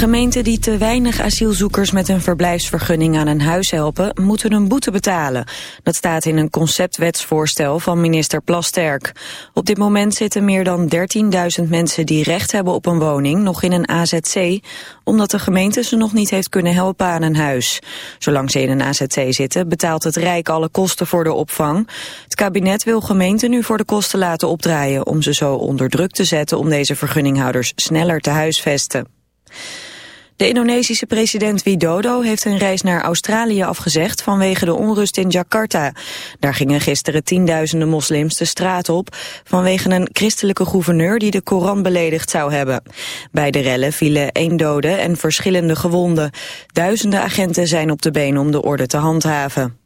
Gemeenten die te weinig asielzoekers met een verblijfsvergunning aan een huis helpen, moeten een boete betalen. Dat staat in een conceptwetsvoorstel van minister Plasterk. Op dit moment zitten meer dan 13.000 mensen die recht hebben op een woning nog in een AZC, omdat de gemeente ze nog niet heeft kunnen helpen aan een huis. Zolang ze in een AZC zitten, betaalt het Rijk alle kosten voor de opvang. Het kabinet wil gemeenten nu voor de kosten laten opdraaien om ze zo onder druk te zetten om deze vergunninghouders sneller te huisvesten. De Indonesische president Widodo heeft een reis naar Australië afgezegd vanwege de onrust in Jakarta. Daar gingen gisteren tienduizenden moslims de straat op vanwege een christelijke gouverneur die de Koran beledigd zou hebben. Bij de rellen vielen één dode en verschillende gewonden. Duizenden agenten zijn op de been om de orde te handhaven.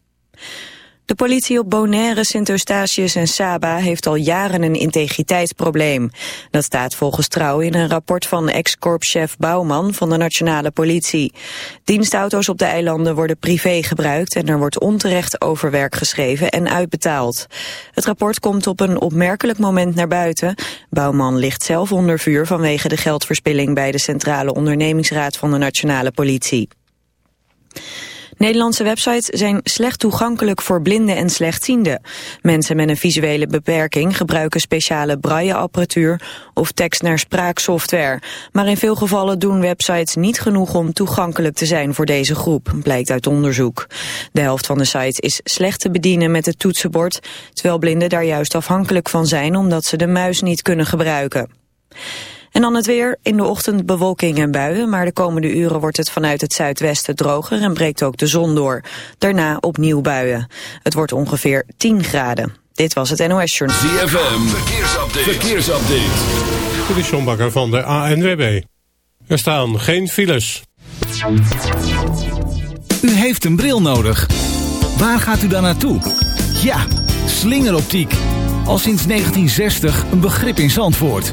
De politie op Bonaire, Sint-Eustatius en Saba heeft al jaren een integriteitsprobleem. Dat staat volgens Trouw in een rapport van ex-korpschef Bouwman van de Nationale Politie. Dienstauto's op de eilanden worden privé gebruikt en er wordt onterecht overwerk geschreven en uitbetaald. Het rapport komt op een opmerkelijk moment naar buiten. Bouwman ligt zelf onder vuur vanwege de geldverspilling bij de Centrale Ondernemingsraad van de Nationale Politie. Nederlandse websites zijn slecht toegankelijk voor blinden en slechtzienden. Mensen met een visuele beperking gebruiken speciale brailleapparatuur of tekst naar spraaksoftware. Maar in veel gevallen doen websites niet genoeg om toegankelijk te zijn voor deze groep, blijkt uit onderzoek. De helft van de sites is slecht te bedienen met het toetsenbord, terwijl blinden daar juist afhankelijk van zijn omdat ze de muis niet kunnen gebruiken. En dan het weer. In de ochtend bewolking en buien, maar de komende uren wordt het vanuit het zuidwesten droger en breekt ook de zon door. Daarna opnieuw buien. Het wordt ongeveer 10 graden. Dit was het NOS Journal. ZFM, verkeersupdate. verkeersupdate. De Sjombakker van de ANWB. Er staan geen files. U heeft een bril nodig. Waar gaat u dan naartoe? Ja, slingeroptiek. Al sinds 1960 een begrip in Zandvoort.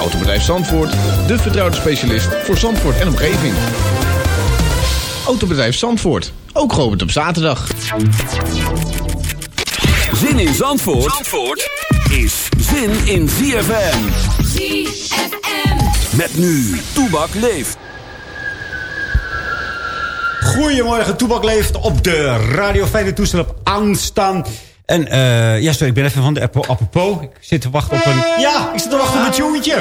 Autobedrijf Zandvoort, de vertrouwde specialist voor Zandvoort en omgeving. Autobedrijf Zandvoort, ook geopend op zaterdag. Zin in Zandvoort, Zandvoort is zin in ZFM. ZFM. Met nu, Toebak leeft. Goedemorgen, Toebak leeft op de radio. Fijne toestel op aanstaan. En eh ja, sorry, ik ben even van de apropos. Ik zit te wachten op een... Ja, ik zit te wachten op een tjoentje.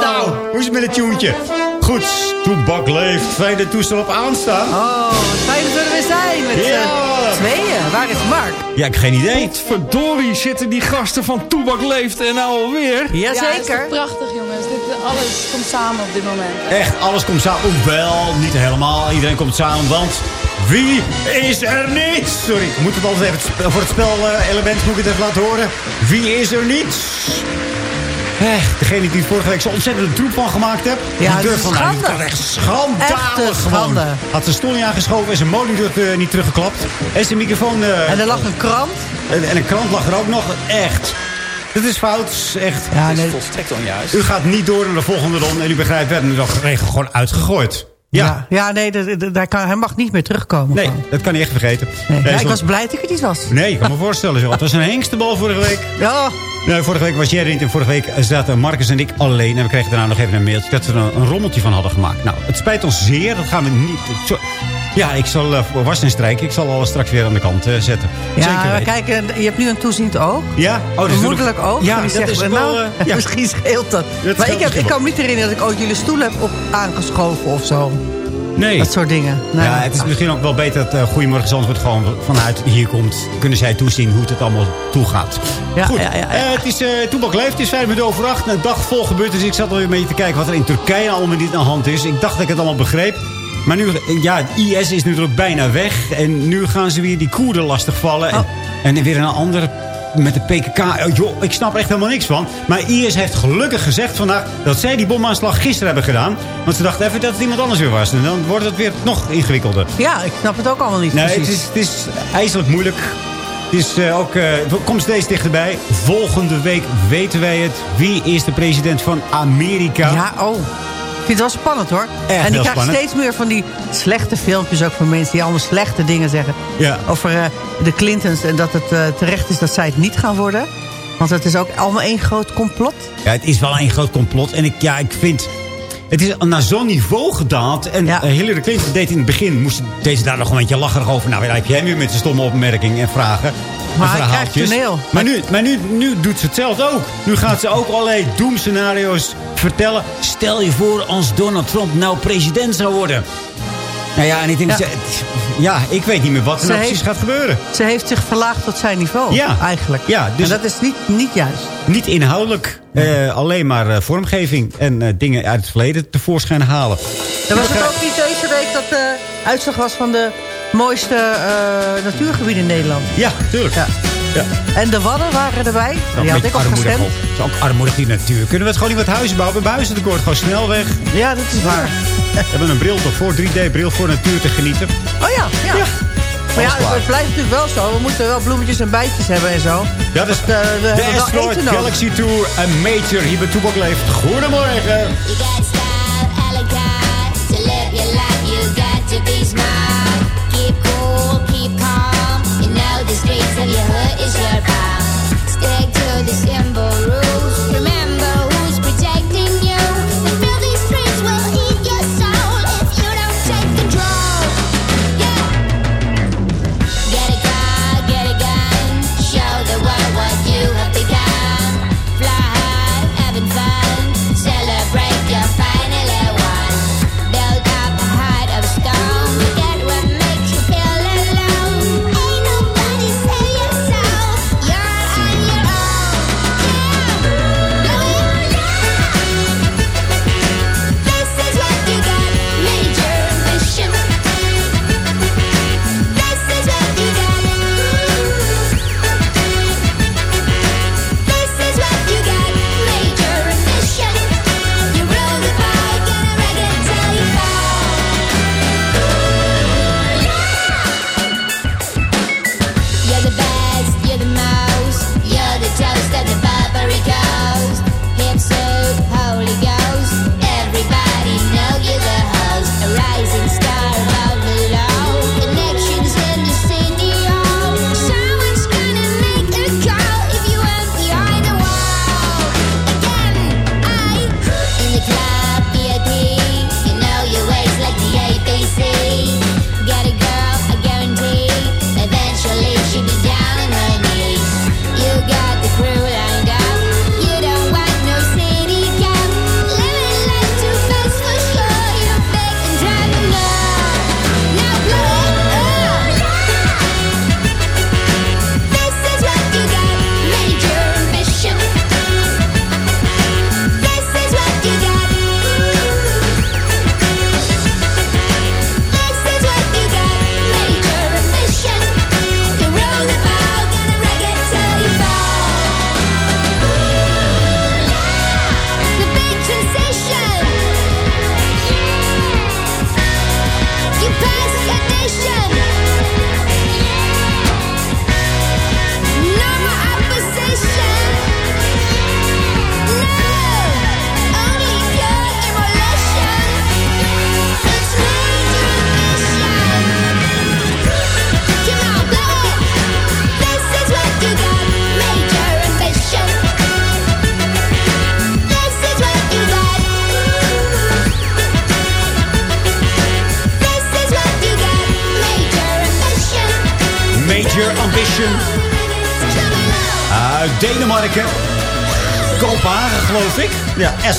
Nou, hoe is het met het tjoentje? Goed, Toebak leeft. Fijne toestel op aanstaan. Oh, fijn dat we er weer zijn met Ja. eh, tweeën. Waar is Mark? Ja, ik heb geen idee. Verdorie zitten die gasten van Toebak Leeft en nou alweer. Ja, Jazeker. is prachtig jongens. Dit, alles komt samen op dit moment. Echt, alles komt samen. Hoewel, niet helemaal. Iedereen komt samen, want... Wie is er niet? Sorry, ik moet het altijd even voor het spelelement moet ik het even laten horen. Wie is er niet? Echt, degene die vorige week zo ontzettend troep van gemaakt heeft. Ja, die durft is van, schande. echt schandalig gewoon. schande. Had zijn stoel niet aangeschoven en zijn monitor eh, niet teruggeklapt. En zijn microfoon... eh, En er lag een krant. en, en een krant lag er ook nog. Echt. Dit is fout. Echt. Ja, nee, volstrekt onjuist. U gaat niet door naar de volgende ronde. En u begrijpt, we hebben nog regel gewoon uitgegooid. Ja. ja. ja, nee, daar kan, hij mag niet meer terugkomen. Nee, dat kan hij echt vergeten. Nee. Ja, ik was blij dat ik het niet was. Nee, ik kan me voorstellen. Zo. Het was een hengstenbal vorige week. Ja, Nou, vorige week was Jerry niet en vorige week zaten Marcus en ik alleen. En we kregen daarna nog even een mailtje dat ze er een, een rommeltje van hadden gemaakt. Nou, het spijt ons zeer. Dat gaan we niet... ja, ik zal uh, was en strijken. Ik zal alles straks weer aan de kant uh, zetten. Ja, Zeker maar kijk, eh, je hebt nu een toeziend oog. Ja? Oh, een moederlijk oog. Ja, die dat zegt, nou, wel... eh, ja. misschien scheelt dat. Dat maar ik, heb, ik kan me niet herinneren dat ik ooit jullie stoel heb op aangeschoven of zo. Nee. Dat soort dingen. Nee. Ja, het is misschien ook wel beter dat uh, Goedemorgen Zandvoort gewoon vanuit hier komt. Kunnen zij toezien hoe het allemaal toegaat. Ja, Goed, ja, ja, ja. eh, het is uh, Toebak Leeft. Het is vijf minuten over acht. Een dag vol gebeurd. Dus ik zat alweer een beetje te kijken wat er in Turkije allemaal niet aan de hand is. Ik dacht dat ik het allemaal begreep. Maar nu, ja, IS is natuurlijk bijna weg. En nu gaan ze weer die Koerden lastigvallen. Oh. En, en weer een ander met de PKK. Oh, joh, ik snap er echt helemaal niks van. Maar IS heeft gelukkig gezegd vandaag dat zij die bomaanslag gisteren hebben gedaan. Want ze dachten even dat het iemand anders weer was. En dan wordt het weer nog ingewikkelder. Ja, ik snap het ook allemaal niet Nee, precies. het is, het is moeilijk. Het is uh, ook, uh, komt steeds dichterbij. Volgende week weten wij het. Wie is de president van Amerika? Ja, oh. Ik vind het wel spannend hoor. Echt en ik krijg spannend. steeds meer van die slechte filmpjes ook van mensen die allemaal slechte dingen zeggen. Ja. Over uh, de Clintons en dat het uh, terecht is dat zij het niet gaan worden. Want het is ook allemaal één groot complot. Ja, het is wel één groot complot. En ik, ja, ik vind... Het is naar zo'n niveau gedaald. En Ja. uh, Hillary Clinton deed in het begin... moest deze daar nog een beetje lacherig over. Nou, daar heb jij weer met zijn stomme opmerkingen en vragen. Maar hij krijgt toneel. Maar, nu, maar nu, nu doet ze hetzelfde ook. Nu gaat ze ook allerlei doemscenario's vertellen. Stel je voor als Donald Trump nou president zou worden. Nou ja, en ik denk... Ja. ze- ja, ik weet niet meer wat er nou heeft- precies gaat gebeuren. Ze heeft zich verlaagd tot zijn niveau. Ja. Eigenlijk. Ja, dus- en dat is niet, niet juist. Niet inhoudelijk, eh, alleen maar eh, vormgeving en eh, dingen uit het verleden tevoorschijn halen. Er was het ook niet deze week dat de uitslag was van de mooiste eh, natuurgebieden in Nederland. Ja, tuurlijk. Ja. Ja. En de Wadden waren erbij. Die had een ik armoedig gestemd. op. Het is ook armoedig die natuur. Kunnen we het gewoon niet wat huizen bouwen? We hebben huizentekort. Gewoon snel weg. Ja, dat is waar. We hebben een bril toch voor, 3D-bril voor natuur te genieten. Oh ja, ja. Ja. Maar ja, het blijft natuurlijk wel zo. We moeten wel bloemetjes en bijtjes hebben en zo. Ja, dat is Want, eh, we de hebben wel Asteroid nodig. Galaxy Tour en Major hier bij Toebak Leeft. Goedemorgen. You got style, elegant. To live your life, you got to be smart. The streets of your hood is your farm. Stick to the simple rules.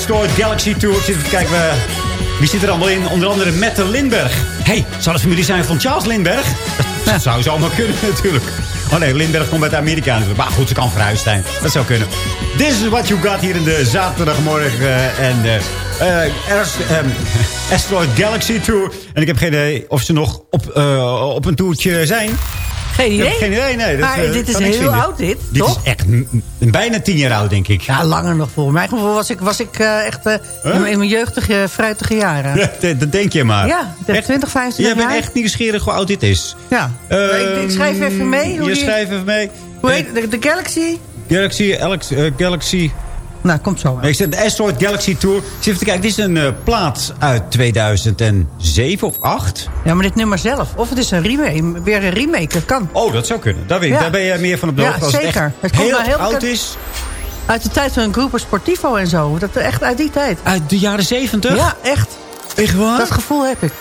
Asteroid Galaxy Tour. Ik zit even te kijken, eh, wie zit er allemaal in? Onder andere Mette Lindberg. hey, zou het familie zijn van Charles Lindberg? Dat zou zomaar kunnen, natuurlijk. Oh nee, Lindberg komt uit Amerika. Maar goed, ze kan verhuisd zijn. Dat zou kunnen. This is what you got hier in de zaterdagmorgen. En eh eh, er is, ehm, Asteroid Galaxy Tour. En ik heb geen idee of ze nog op, eh, op een toertje zijn. Geen idee. heb geen idee, nee. Dat, maar eh, dit is heel vinden. oud, dit, Dit toch? is echt bijna tien jaar oud, denk ik. Ja, langer nog voor mij. gevoel was ik, was ik eh, echt eh, Huh? in, mijn- in mijn jeugdige, fruitige jaren. Ja, dat- denk je maar. Ja, ik heb 20, 25 Jij bent jaar. echt nieuwsgierig hoe oud dit is. Ja. ik, ik schrijf even mee. Hoe je die- schrijft even mee. Hoe heet de, de Galaxy? Galaxy, Alex, Galaxy... Nou, komt zo. Nee, ik zet de Asteroid Galaxy Tour. Ik zit even te kijken, dit is een eh, plaat uit 2007 of 8. Ja, maar dit nummer zelf. Of het is een remake. Weer een remake. Dat kan. Oh, dat zou kunnen. Daar, weet ik, Ja. daar ben je meer van op de Ja, hoogte. Als het zeker. echt Het komt heel, heel oud is. Uit de tijd van Groeper Sportivo en zo. Dat echt uit die tijd. Uit de jaren 70? Ja, echt. Echt waar? Dat gevoel heb ik.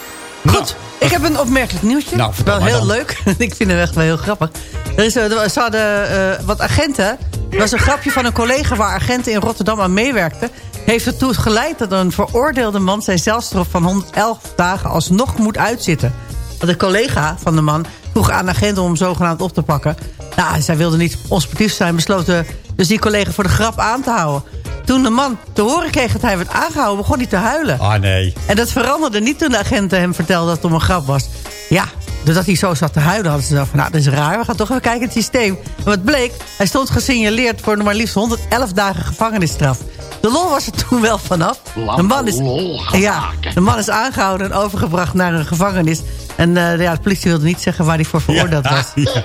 Nou, Goed. Ik heb een opmerkelijk nieuwtje. Nou, wel heel dan. leuk. ik vind het echt wel heel grappig. Er is, eh, er- hadden eh, wat agenten. Er was een grapje van een collega waar agenten in Rotterdam aan meewerkten. Heeft ertoe geleid dat een veroordeelde man zijn celstraf van 111 dagen alsnog moet uitzitten. Want de collega van de man vroeg aan de agenten om hem zogenaamd op te pakken. Nou, zij wilde niet onsportief zijn, besloten dus die collega voor de grap aan te houden. Toen de man te horen kreeg dat hij werd aangehouden, begon hij te huilen. Ah, nee. En dat veranderde niet toen de agenten hem vertelden dat het om een grap was. Ja, doordat hij zo zat te huilen hadden ze gedacht van... nou, dat is raar, we gaan toch even kijken het systeem. En wat bleek, hij stond gesignaleerd voor maar liefst 111 dagen gevangenisstraf. De lol was er toen wel vanaf. De man is, ja, de man is aangehouden en overgebracht naar een gevangenis. En eh, ja, de politie wilde niet zeggen waar hij voor veroordeeld was. Ja.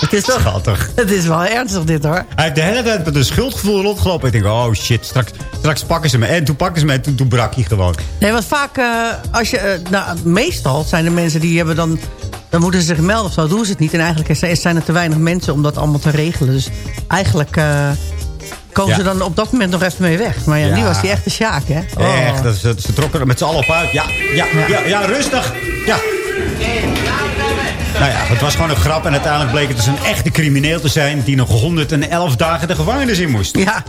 Het is toch... Schattig. Het is wel ernstig dit hoor. Hij heeft de hele tijd met een schuldgevoel rondgelopen. Ik denk, oh shit, straks, straks pakken ze me. En toen pakken ze me en toen, toen brak hij gewoon. Nee, want vaak, eh, als je, eh, nou, meestal zijn er mensen die hebben dan... dan moeten ze zich melden of zo, doen ze het niet. En eigenlijk zijn er te weinig mensen om dat allemaal te regelen. Dus eigenlijk eh, komen Ja. ze dan op dat moment nog even mee weg. Maar ja, Ja. nu was die echt een sjaak, hè? Oh. Echt, dat, ze, ze trokken er met z'n allen op uit. Ja, ja, ja, ja, rustig. Ja. Nou ja, het was gewoon een grap. En uiteindelijk bleek het dus een echte crimineel te zijn... die nog 111 dagen de gevangenis in moest. Ja,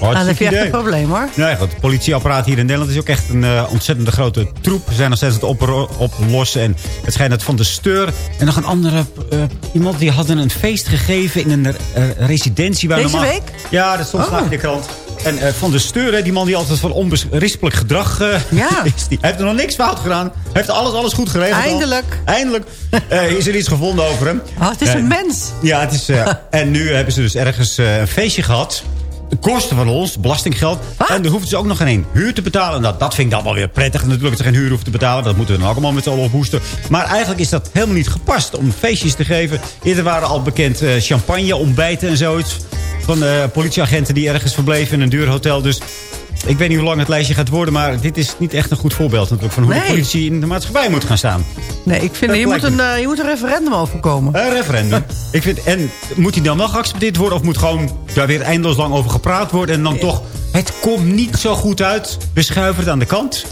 nou, dan heb je echt een probleem, hoor. Nee, goed. Het politieapparaat hier in Nederland is ook echt een eh, ontzettende grote troep. Ze zijn nog steeds aan het op, oplossen. En het schijnt dat Van de Steur en nog een andere eh, iemand... die hadden een feest gegeven in een eh, residentie. Waar Deze normaal- week? Ja, dat stond Oh. vandaag in de krant. En eh, Van de Steur, die man die altijd van onberispelijk gedrag eh, Ja. is... Die, hij heeft er nog niks fout gedaan. Hij heeft alles, alles goed geregeld. al. Eindelijk. Eindelijk eh, is er iets gevonden over hem. Oh, het is een mens. ja, het is, en nu hebben ze dus ergens een feestje gehad. De kosten van ons, belastinggeld. En dan hoeven ze ook nog geen huur te betalen. Nou, dat vind ik dan wel weer prettig. Natuurlijk dat ze geen huur hoeven te betalen. Dat moeten we dan ook allemaal met z'n allen ophoesten. Maar eigenlijk is dat helemaal niet gepast om feestjes te geven. Eerder waren al bekend champagne, ontbijten en zoiets. Van eh, politieagenten die ergens verbleven in een duur hotel. Dus ik weet niet hoe lang het lijstje gaat worden. Maar dit is niet echt een goed voorbeeld natuurlijk. Van hoe de politie in de maatschappij moet gaan staan. Nee, ik vind, Dat je moet, een, eh, je moet een referendum overkomen. Een referendum. Ik vind, en moet die dan wel geaccepteerd worden? Of moet gewoon daar weer eindeloos lang over gepraat worden? En dan toch, het komt niet zo goed uit. We schuiven het aan de kant.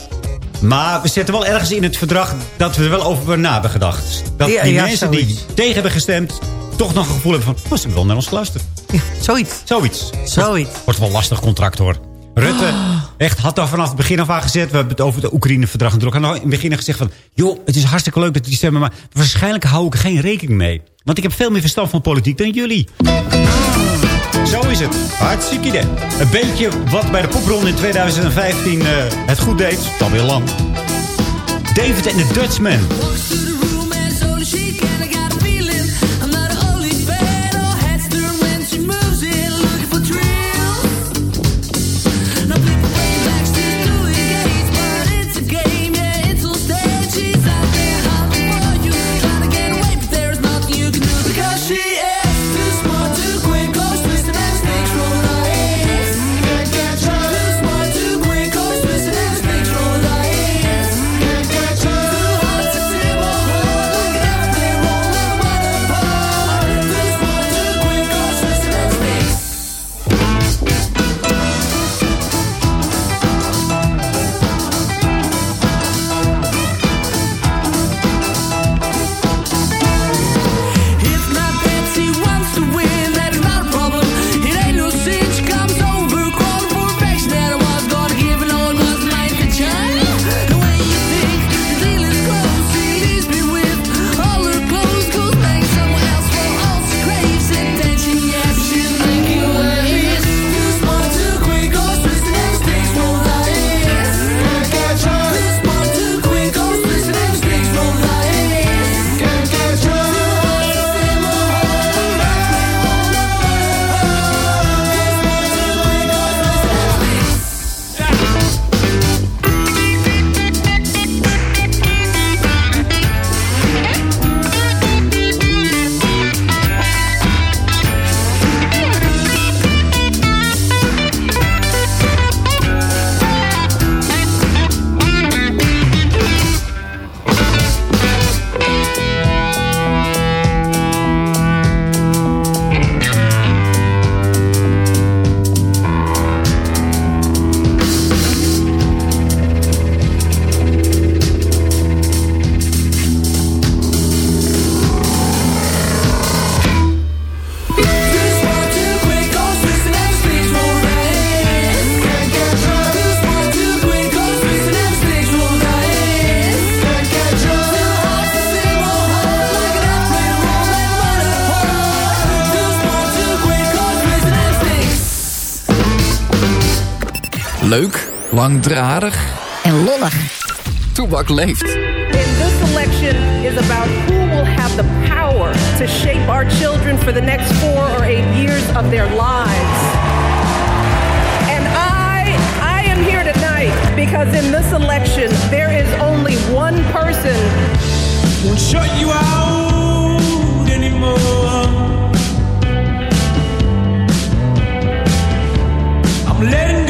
Maar we zetten wel ergens in het verdrag dat we er wel over na hebben gedacht. Dat Ja, die ja, mensen die tegen hebben gestemd... toch nog een gevoel hebben van... Oh, ze hebben wel naar ons geluisterd. Ja, zoiets. Zoiets. Zoiets. Wordt wel lastig contract hoor. Rutte echt, had daar vanaf het begin af aan gezet. We hebben het over het Oekraïne-verdrag. Hij had in het begin gezegd van... joh, het is hartstikke leuk dat die stemmen... maar waarschijnlijk hou ik er geen rekening mee. Want ik heb veel meer verstand van politiek dan jullie. Zo is het. Hartstikke idee. Een beetje wat bij de popronde in 2015 eh, het goed deed. Is alweer lang. David en de Dutchman. Langdradig en lollig. Toebak leeft. And this election is about who will have the power to shape our children for the next four or eight years of their lives. And I, I am here tonight because in this election there is only one person won't shut you out anymore. I'm letting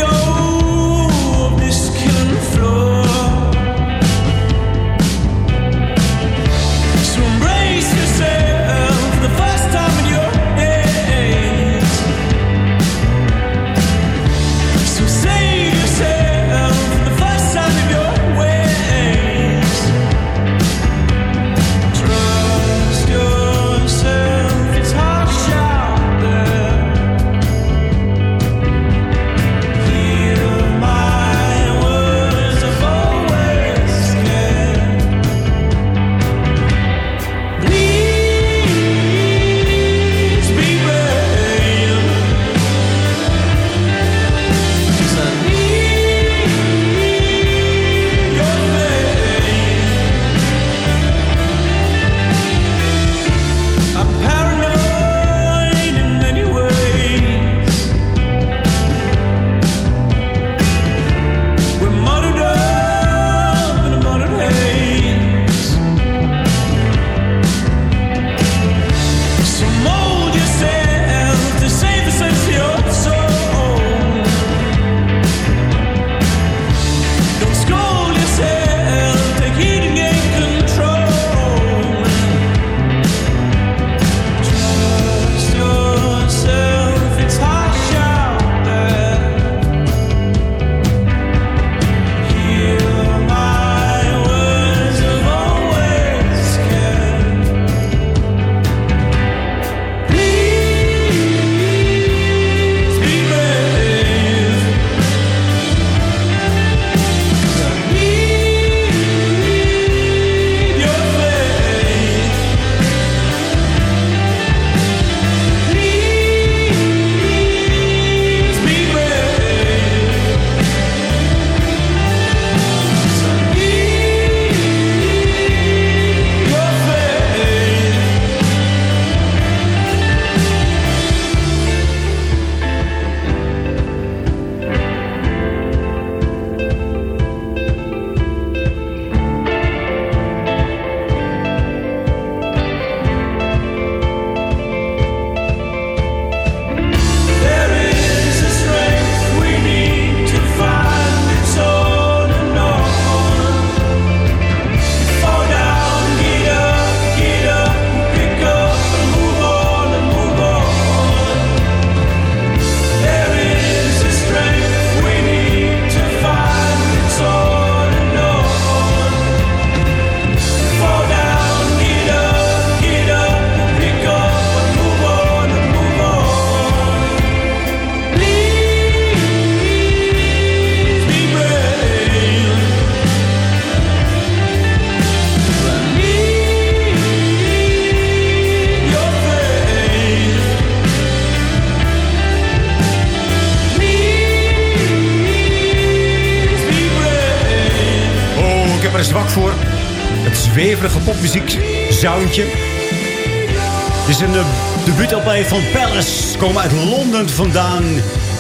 vandaan.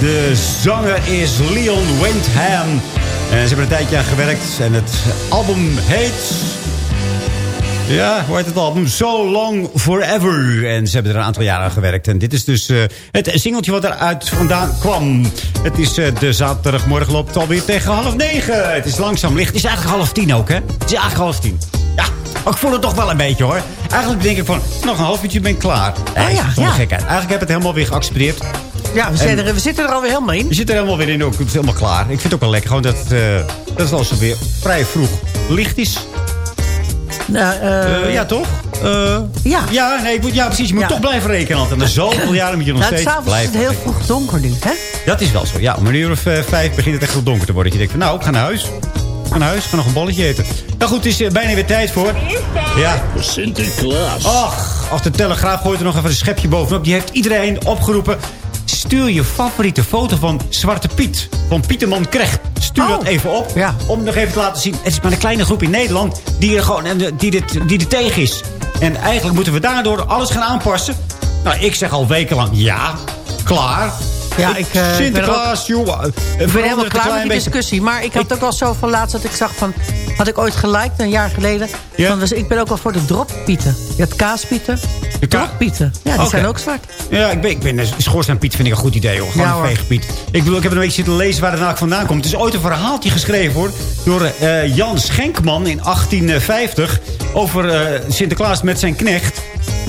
De zanger is Leon Windham. En ze hebben een tijdje aan gewerkt. En het album heet... Ja, hoe heet het album? So Long Forever. En ze hebben er een aantal jaren aan gewerkt. En dit is dus eh, het singeltje wat eruit vandaan kwam. Het is eh, de zaterdagmorgen loopt alweer tegen half negen. Het is langzaam licht. Het is eigenlijk half tien ook, hè? Het is eigenlijk half tien. Ja, ik voel het toch wel een beetje, hoor. Eigenlijk denk ik van, nog een half uurtje ben ik klaar. Ah, ja, ja. gekheid. Eigenlijk heb ik het helemaal weer geaccepteerd. Ja, we, zijn er, we zitten er alweer helemaal in. Je zit er helemaal weer in, ook. het is helemaal klaar. Ik vind het ook wel lekker, gewoon dat, het, eh, dat het al zo weer vrij vroeg licht is. Nou, eh, Eh, ja, toch? Eh, Ja. Ja, nee, ik moet, ja, precies. Je moet Ja. toch blijven rekenen altijd. Na zoveel jaren moet je nog nou, steeds s'avonds is blijven het heel rekenen. vroeg donker nu, hè? Dat is wel zo. Ja, om een uur of vijf begint het echt heel donker te worden. Dat je denkt van, nou, ik ga naar huis. Ik ga naar huis, ik ga nog een bolletje eten. Nou goed, het is bijna weer tijd voor. Ja. Sinterklaas. Ach, als de Telegraaf gooit er nog even een schepje bovenop. Die heeft iedereen opgeroepen. Stuur je favoriete foto van Zwarte Piet. Van Pieterman Krecht. Stuur Oh. dat even op. Ja. Om nog even te laten zien. Het is maar een kleine groep in Nederland die er, gewoon, eh, die dit, die er tegen is. En eigenlijk moeten we daardoor alles gaan aanpassen. Nou, ik zeg al wekenlang ja. Klaar. Ja, ik, eh, Sinterklaas, joh. Ik ben helemaal klaar met die discussie. Maar ik had ook al zo van laatst dat ik zag van... Had ik ooit geliked, een jaar geleden. Ja. Van, dus ik ben ook wel voor de droppieten. Je hebt kaaspieten. De ka- Droppieten. Ja, die zijn ook zwart. Ja, ik ben, ik ben Schoorsteenpiet vind ik een goed idee, hoor. Gewoon Ja, een veegpiet. Ik bedoel, ik heb een beetje zitten lezen waar het nou vandaan komt. Het is ooit een verhaaltje geschreven, hoor. Door eh, Jan Schenkman in 1850. Over eh, Sinterklaas met zijn knecht.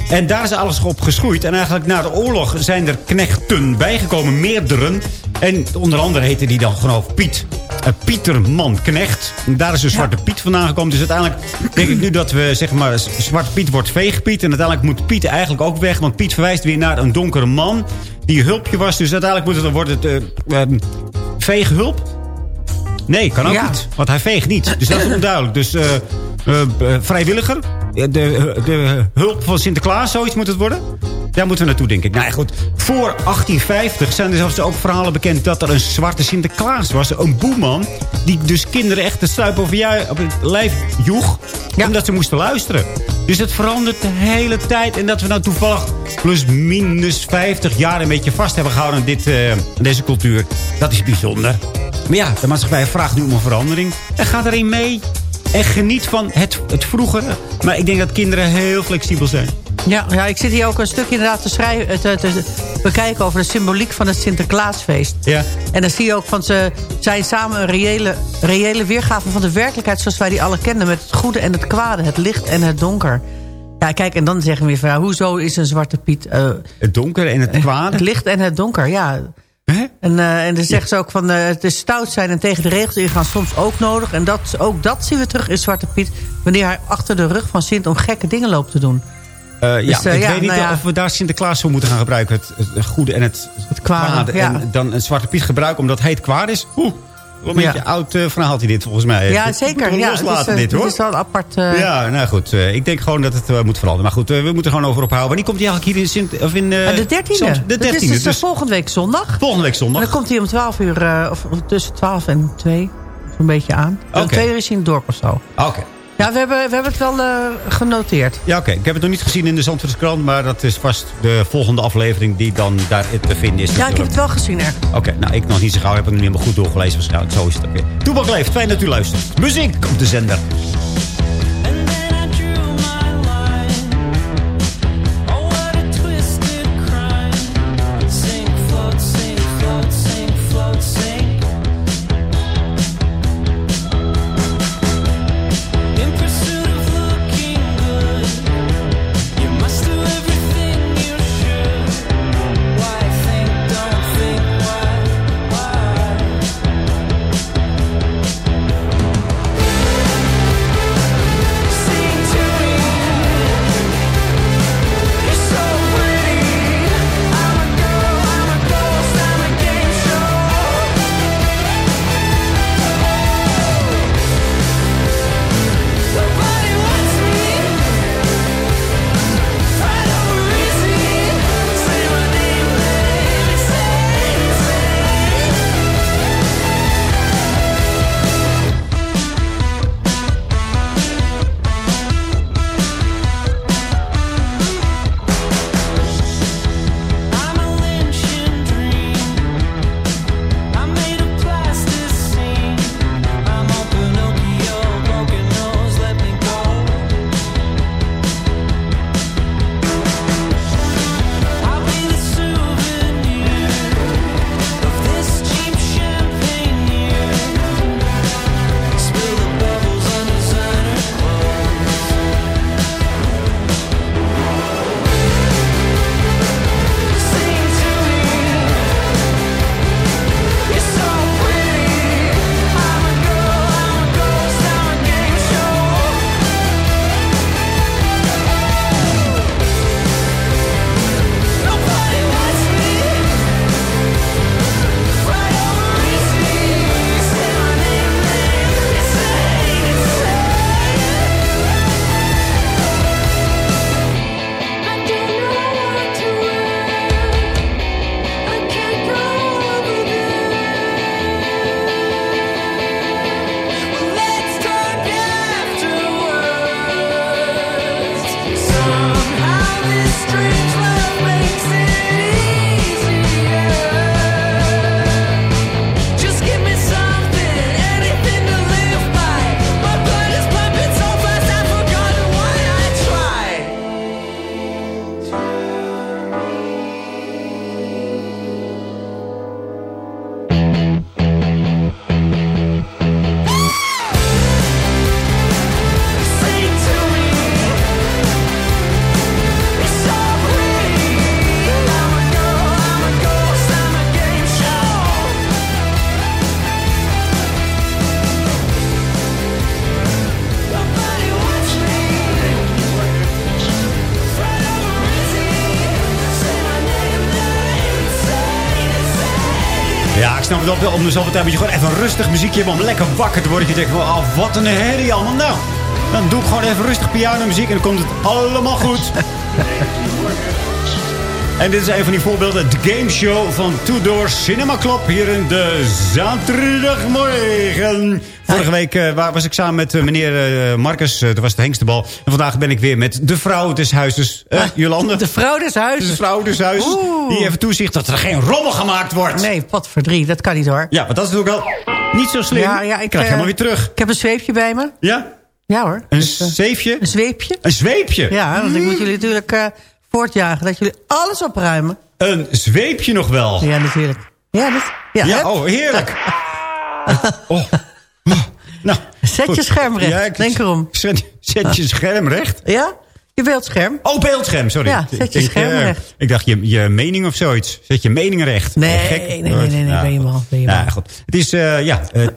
En daar is alles op geschoeid. En eigenlijk na de oorlog zijn er knechten bijgekomen, meerdere. En onder andere heette die dan gewoon Piet. Eh, Pieterman Knecht. En daar is de Zwarte Piet vandaan gekomen. Dus uiteindelijk denk ik nu dat we, zeg maar, Zwarte Piet wordt veegpiet. En uiteindelijk moet Piet eigenlijk ook weg. Want Piet verwijst weer naar een donkere man die hulpje was. Dus uiteindelijk moet het, dan wordt het ehm, veeghulp. Nee, kan ook Ja. niet. Want hij veegt niet. Dus dat is onduidelijk. Dus eh, vrijwilliger. De, de hulp van Sinterklaas, zoiets moet het worden. Daar moeten we naartoe, denk ik. Nou ja, goed. Voor 1850 zijn er zelfs ook verhalen bekend... dat er een zwarte Sinterklaas was. Een boeman. Die dus kinderen echt de stuip over jou, op het lijf joeg. Omdat ze moesten luisteren. Dus het verandert de hele tijd. En dat we nou toevallig plus minus 50 jaar... een beetje vast hebben gehouden aan, dit, eh, aan deze cultuur. Dat is bijzonder. Maar ja, de maatschappij vraagt nu om een verandering. En ga erin mee. En geniet van het, het vroegere. Maar ik denk dat kinderen heel flexibel zijn. Ja, ja, ik zit hier ook een stukje inderdaad te, schrijven, te, te bekijken over de symboliek van het Sinterklaasfeest. Ja. En dan zie je ook van ze zijn samen een reële, reële weergave van de werkelijkheid zoals wij die alle kennen. Met het goede en het kwade, het licht en het donker. Ja, kijk, en dan zeggen we weer van, ja, hoezo is een zwarte piet... eh, Het donker en het kwade. het licht en het donker, ja. Hè? En, eh, en dan zegt ze ook van, het is stout zijn en tegen de regels ingaan soms ook nodig. En dat, ook dat zien we terug in Zwarte Piet, wanneer hij achter de rug van Sint om gekke dingen loopt te doen. Eh, ja, Dus, ik ja, weet niet nou ja. of we daar Sinterklaas voor moeten gaan gebruiken. Het, het goede en het, kwade, ja. En dan een zwarte piet gebruiken omdat hij het kwaad is. Oeh, wel een Ja. beetje oud uh, verhaaltje dit volgens mij. Ja, zeker. Ja, loslaten het is, eh, dit hoor. Het is wel apart. eh, Ja, nou goed. eh, ik denk gewoon dat het eh, moet veranderen. Maar goed, eh, we moeten er gewoon over ophouden. Wanneer komt hij eigenlijk hier in Sint... Of in, eh, de dertiende. Zand- De Dat is dertiende. dus, Dus, volgende week zondag. volgende week zondag. En dan komt hij om 12 uur, eh, of tussen 12 en 2, zo'n beetje aan. Om Oké. twee uur is hij in het dorp of zo. Oké. Ja, we hebben, we hebben het wel eh, genoteerd. Ja, oké. Ik heb het nog niet gezien in de Zandvoortse krant. Maar dat is vast de volgende aflevering die dan daar te vinden is. Ja, ik heb het wel gezien er. Oké, nou ik nog niet zo gauw. Heb ik nog niet helemaal goed doorgelezen waarschijnlijk. Zo is het ook weer. Toebak leeft. Fijn dat u luistert. Muziek op de zender. Om de zoveel tijd je gewoon even rustig muziekje hebben. Om lekker wakker te worden. Je denkt van, oh, wat een herrie allemaal. Nou, dan doe ik gewoon even rustig pianomuziek. En dan komt het allemaal goed. En dit is een van die voorbeelden. De game show van Tudor Cinema Club. Hier in de zaterdagmorgen. Vorige week eh, wa- was ik samen met eh, meneer eh, Marcus. dat was de hengstebal. En vandaag ben ik weer met de vrouw des huizes. eh Jolande. De vrouw des huizes. De vrouw des huizes. Oeh. Die even toezicht dat er geen rommel gemaakt wordt. Nee, wat voor drie. Dat kan niet hoor. Ja, want dat is natuurlijk wel niet zo slim. Ja, ja, ik, ik krijg eh, helemaal weer terug. Ik heb een zweepje bij me. Ja? Ja hoor. Een Dus, zeefje? Een zweepje. Een zweepje? Ja, want ik moet jullie natuurlijk voortjagen. Dat jullie alles opruimen. Een zweepje nog wel. Ja, natuurlijk. Ja, dat, ja, Ja, oh, heerlijk. Oh. Oh. Nou, Zet je scherm recht. Ja, ik- Denk erom. Zet, zet je scherm recht? Ja? Je beeldscherm. Oh, beeldscherm, sorry. Ja, zet je Ik, scherm eh, recht. Ik dacht, je, je mening of zoiets. Zet je mening recht. Nee, Oh, gek. nee, nee, nee, nee, ben je mal, ben je goed. Het is eh, ja, eh,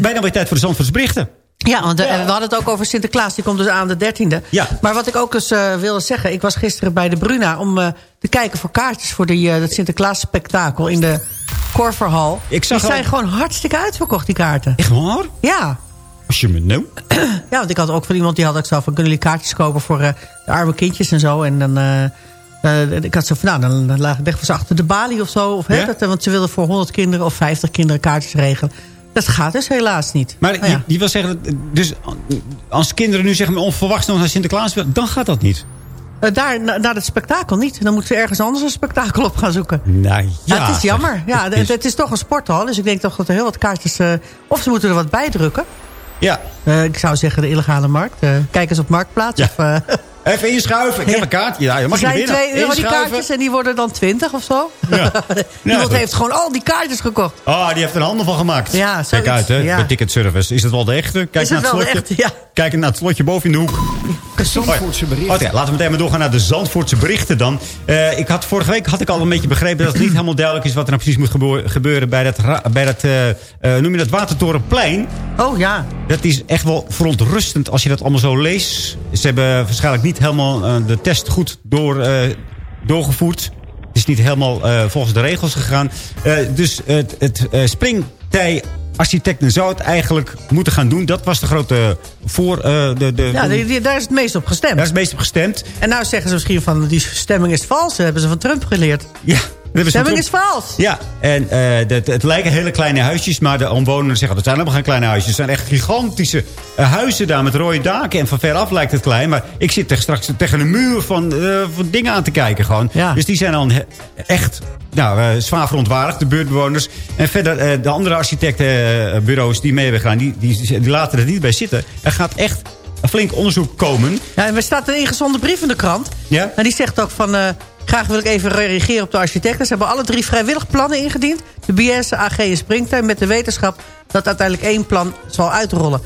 bijna weer tijd voor de Zandvoorts berichten. Ja, want eh, we hadden het ook over Sinterklaas. Die komt dus aan de 13e. Ja. Maar wat ik ook eens eh, wilde zeggen. Ik was gisteren bij de Bruna om eh, te kijken voor kaartjes... voor die, dat Sinterklaas spektakel in de Korverhal. Ik zag die zijn al- gewoon hartstikke uitverkocht, die kaarten. Echt waar? Ja. Als je me nou... Ja, want ik had ook van iemand die had ik zo van... kunnen jullie kaartjes kopen voor de arme kindjes en zo. En dan... ik had zo van, nou, dan, dan lag ik weg ze achter de balie of zo. Of, hè, Ja? dat, want ze wilden voor 100 kinderen of 50 kinderen kaartjes regelen. Dat gaat dus helaas niet. Maar ja. je wil zeggen, dat, dus als kinderen nu zeggen onverwachts nog naar Sinterklaas willen, dan gaat dat niet. Eh, daar, na- naar het spektakel niet. Dan moeten ze ergens anders een spektakel op gaan zoeken. Nou Ja, ja. het is jammer. Ja, Het is- het is toch een sporthal. Dus ik denk toch dat er heel wat kaartjes... eh, of ze moeten er wat bij drukken. Ja. Eh, ik zou zeggen de illegale markt. Kijk eens op Marktplaats. Ja. Of, Even inschuiven. Ik heb een kaart. Ja, je mag er zijn binnen. 2 euro die kaartjes en die worden dan 20 of zo. Ja. Iemand heeft gewoon al die kaartjes gekocht. Ah, die heeft er een handel van gemaakt. Ja, Kijk uit, hè. ja. Bij Ticket Service. Is dat wel de echte? Kijk Is naar het het slotje. echte? Ja. Kijk naar het slotje boven in de hoek. Zandvoortse berichten. Oké, laten we meteen maar doorgaan naar de Zandvoortse berichten dan. Eh, ik had, vorige week had ik al een beetje begrepen dat het niet helemaal duidelijk is wat er nou precies moet gebeuren bij dat, bij dat eh, eh, noem je dat Watertorenplein. Oh ja. Dat is echt wel verontrustend als je dat allemaal zo leest. Ze hebben waarschijnlijk niet helemaal eh, de test goed door, eh, doorgevoerd. Het is niet helemaal eh, volgens de regels gegaan. Dus het, het springtij architecten zou het eigenlijk moeten gaan doen. Dat was de grote voor... de, de, Ja, daar is het meest op gestemd. daar is het meest op gestemd. En nou zeggen ze misschien van die stemming is vals. Dat hebben ze van Trump geleerd. Ja, dat is Stemming is vals. Ja, en eh, het, het lijken hele kleine huisjes, maar de omwonenden zeggen... dat zijn helemaal geen kleine huisjes. Het zijn echt gigantische eh, huizen daar met rode daken. En van veraf lijkt het klein, maar ik zit tegen, straks tegen een muur van, eh, van dingen aan te kijken gewoon. Ja. Dus die zijn dan echt nou, zwaar verontwaardigd, de buurtbewoners. En verder, de andere architectenbureaus die mee hebben gedaan... Die, die, die laten er niet bij zitten. Er gaat echt een flink onderzoek komen. Ja, en er staat een ingezonden brief in de krant. Ja? En die zegt ook van... graag wil ik even reageren op de architecten. Ze hebben alle drie vrijwillig plannen ingediend. De BS, AG en Springtuin met de wetenschap... dat uiteindelijk één plan zal uitrollen.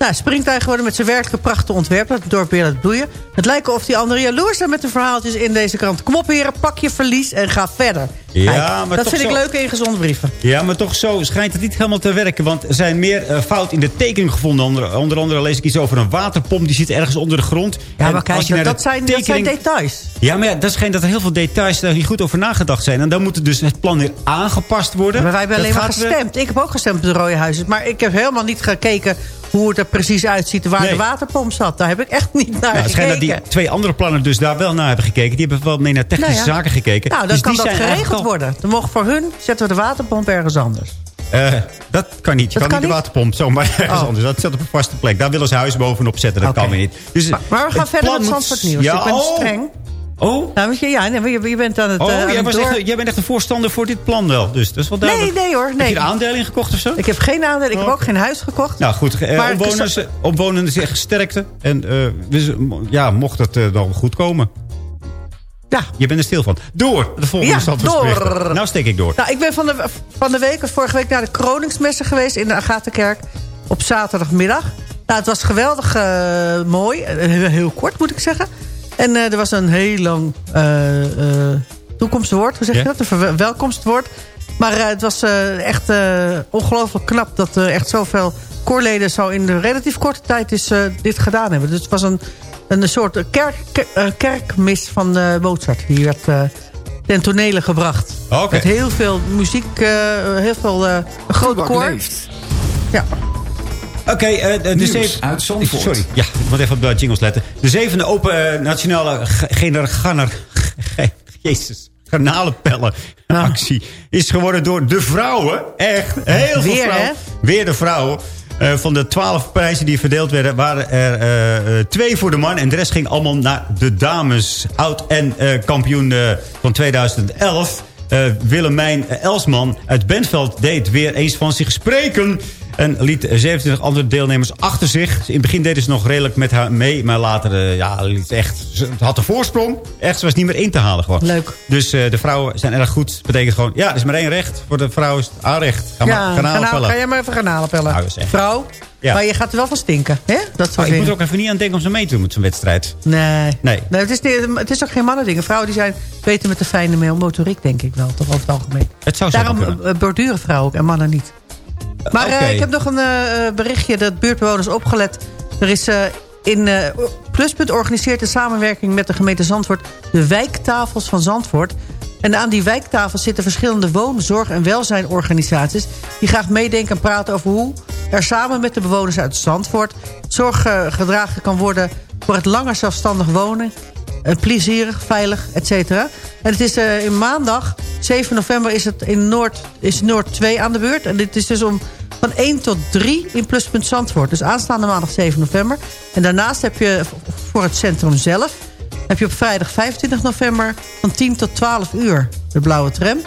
Nou, Springtuin geworden met zijn werkelijke prachtige ontwerp. Dat dorp weer het bloeien. Het lijkt of die anderen jaloers zijn met de verhaaltjes in deze krant. Kom op heren, pak je verlies en ga verder. Ja, Kijk, maar dat toch vind ik zo. leuke ingezonde brieven. Ja, maar toch zo schijnt het niet helemaal te werken. Want er zijn meer eh, fout in de tekening gevonden. Onder, onder andere lees ik iets over een waterpomp. Die zit ergens onder de grond. Ja, En maar kijk, dat, zijn, dat zijn tekening- details. Ja, maar ja, dat schijnt dat er heel veel details daar niet goed over nagedacht zijn. En dan moet dus het plan weer aangepast worden. Maar wij hebben Dat alleen maar gestemd. Ik heb ook gestemd op de Rode Huizen. Maar ik heb helemaal niet gekeken hoe het er precies uitziet... waar Nee. de waterpomp zat. Daar heb ik echt niet naar Nou, het dat gekeken. die twee andere plannen dus daar wel naar hebben gekeken. Die hebben wel mee naar technische Nou ja. zaken gekeken. Nou, dan Dus kan die dat zijn geregeld al- worden. Dan mogen voor hun zetten we de waterpomp ergens anders. Eh, dat kan niet. Je Dat kan, kan niet de waterpomp zomaar ergens Oh. anders. Dat zit op een vaste plek. Daar willen ze huis bovenop zetten. Dat kan weer niet. Dus, Maar, maar we gaan verder met Zandvoort Nieuws. Ja, ik ben oh. streng. Oh, Nou, ja, nee, je, je bent aan het, Oh, eh, aan jij, het was door... echt, jij bent echt een voorstander voor dit plan wel. Dus dat is wel Nee, duidelijk. nee hoor. Heb Nee. je de aandelen ingekocht of zo? Ik heb geen aandeel. Ik heb ook geen huis gekocht. Nou goed, eh, Maar omwoners, dus- eh, omwonenden zeggen sterkte. En eh, dus, ja, mocht het dan goed komen. Ja. Je bent er stil van. Door, de volgende Ja, door. Nou steek ik door. Nou, ik ben van de, van de week, of vorige week, naar de Kroningsmessen geweest in de Agatenkerk. Op zaterdagmiddag. Nou, het was geweldig mooi. Heel kort, moet ik zeggen. En eh, er was een heel lang eh, eh, toekomstwoord. Hoe zeg je Ja? dat? Een verwelkomstwoord. Maar eh, het was eh, echt eh, ongelooflijk knap dat er echt zoveel koorleden zo in de relatief korte tijd is, eh, dit gedaan hebben. Dus het was een, een soort kerk, kerk- kerkmis van eh, Mozart. Die werd, eh, ten tonele gebracht. Oké. Met heel veel muziek, eh, heel veel... eh, een groot koor. leeft. Ja. Oké, eh, de, de Nieuws zeven- uit Zandvoort. Sorry, ja, ik moet even op de jingles letten. De zevende open eh, nationale g- gener, ganner, g- Jezus, garnalenpellen actie is geworden door de vrouwen. Echt, heel veel Weer, vrouwen. hè? Weer de vrouwen. Eh, van de twaalf prijzen die verdeeld werden, waren er twee voor de man. En de rest ging allemaal naar de dames. Oud en kampioen van 2011. Eh, Willemijn Elsman uit Bentveld deed weer eens van zich spreken. En liet 27 andere deelnemers achter zich. In het begin deden ze nog redelijk met haar mee. Maar later uh, ja, liet echt, ze had de voorsprong. Echt, ze was niet meer in te halen gewoon. Leuk. Dus uh, de vrouwen zijn erg goed. Dat betekent gewoon, ja, er is maar één recht. Voor de vrouw is het aanrecht. Ga maar garnalen pellen. ga jij maar even garnalen pellen. Nou, echt- Vrouw, Ja. maar je gaat er wel van stinken. Hè? Dat soort ik moet ook even niet aan denken om ze mee te doen met zo'n wedstrijd. Nee. Nee. nee het, is, het is ook geen mannending. Vrouwen die zijn beter met de fijne motoriek, denk ik wel. Toch over het algemeen. Het zou zo Daarom eh, borduren vrouwen ook en mannen niet. Maar eh, ik heb nog een eh, berichtje dat buurtbewoners opgelet. Er is eh, in eh, Pluspunt organiseert in samenwerking met de gemeente Zandvoort... de wijktafels van Zandvoort. En aan die wijktafels zitten verschillende woon-, zorg- en welzijnorganisaties... die graag meedenken en praten over hoe er samen met de bewoners uit Zandvoort... zorg eh, gedragen kan worden voor het langer zelfstandig wonen... eh, plezierig, veilig, et cetera. En het is eh, in maandag, 7 november, is het in Noord, is Noord 2 aan de beurt. En dit is dus om van 1 tot 3 in Pluspunt Zandvoort. Dus aanstaande maandag 7 november. En daarnaast heb je voor het centrum zelf... heb je op vrijdag 25 november van 10 tot 12 uur de blauwe tram.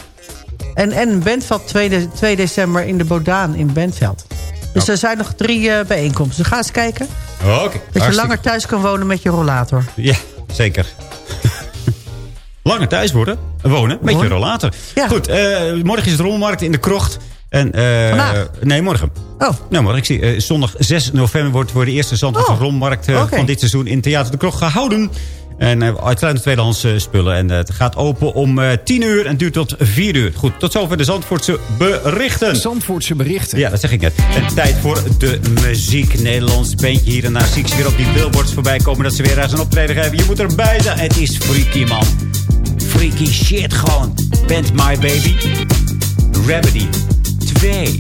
En, en Bentveld 2, de- 2 december in de Bodaan in Bentveld. Dus er zijn nog drie eh, bijeenkomsten. Dus ga eens kijken. Oké, Dat je langer thuis kan wonen met je rollator. Ja, zeker. Langer thuis worden, wonen, met je Wonen. rollator. Ja. Goed, eh, morgen is het rommelmarkt in de krocht. En, eh? Nee, morgen. Oh. Nou, morgen. Ik zie, eh, zondag 6 november wordt voor de eerste Zandvoortse Oh, rommelmarkt van dit seizoen in Theater de Krocht gehouden. En uh, uiteraard tweedehands eh, spullen. En eh, het gaat open om eh 10 uur en duurt tot 4 uur. Goed, tot zover de Zandvoortse berichten. Zandvoortse berichten. Ja, dat zeg ik net. En tijd voor de muziek. Nederlands bandje hier en daar zie ik ze weer op die billboards voorbij komen... dat ze weer ergens een optreden geven. Je moet erbij zijn. Het is freaky, man. Freaky shit gewoon. Band My Baby. Remedy 2.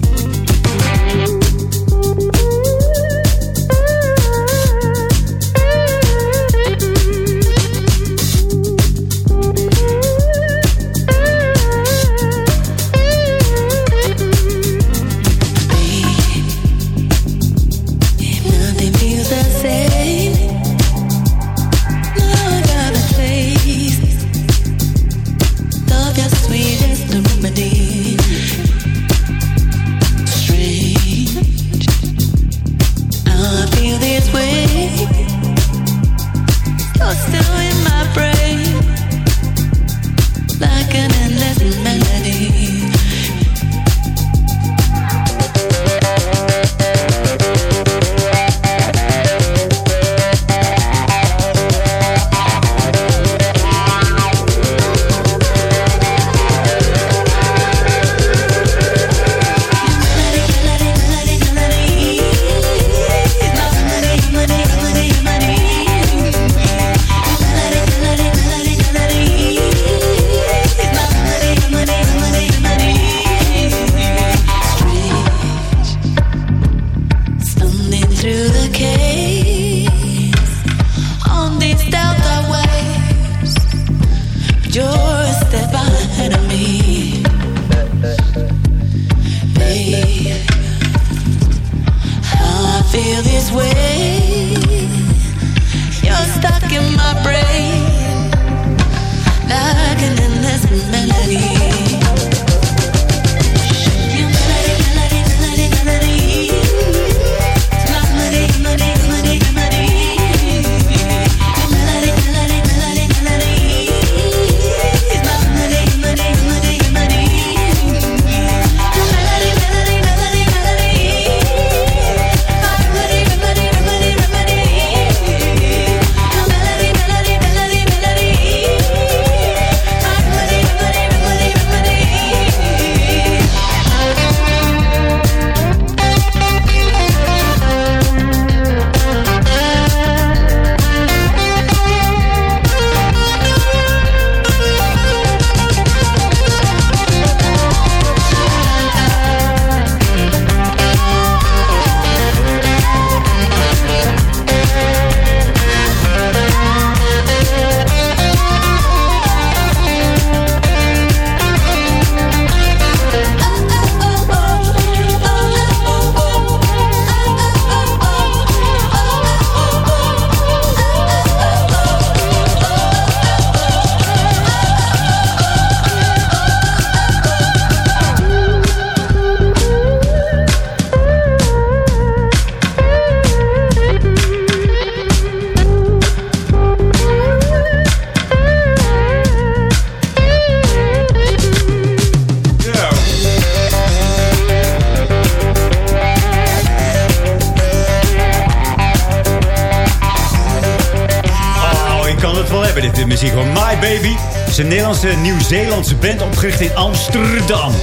Nieuw-Zeelandse band opgericht in Amsterdam.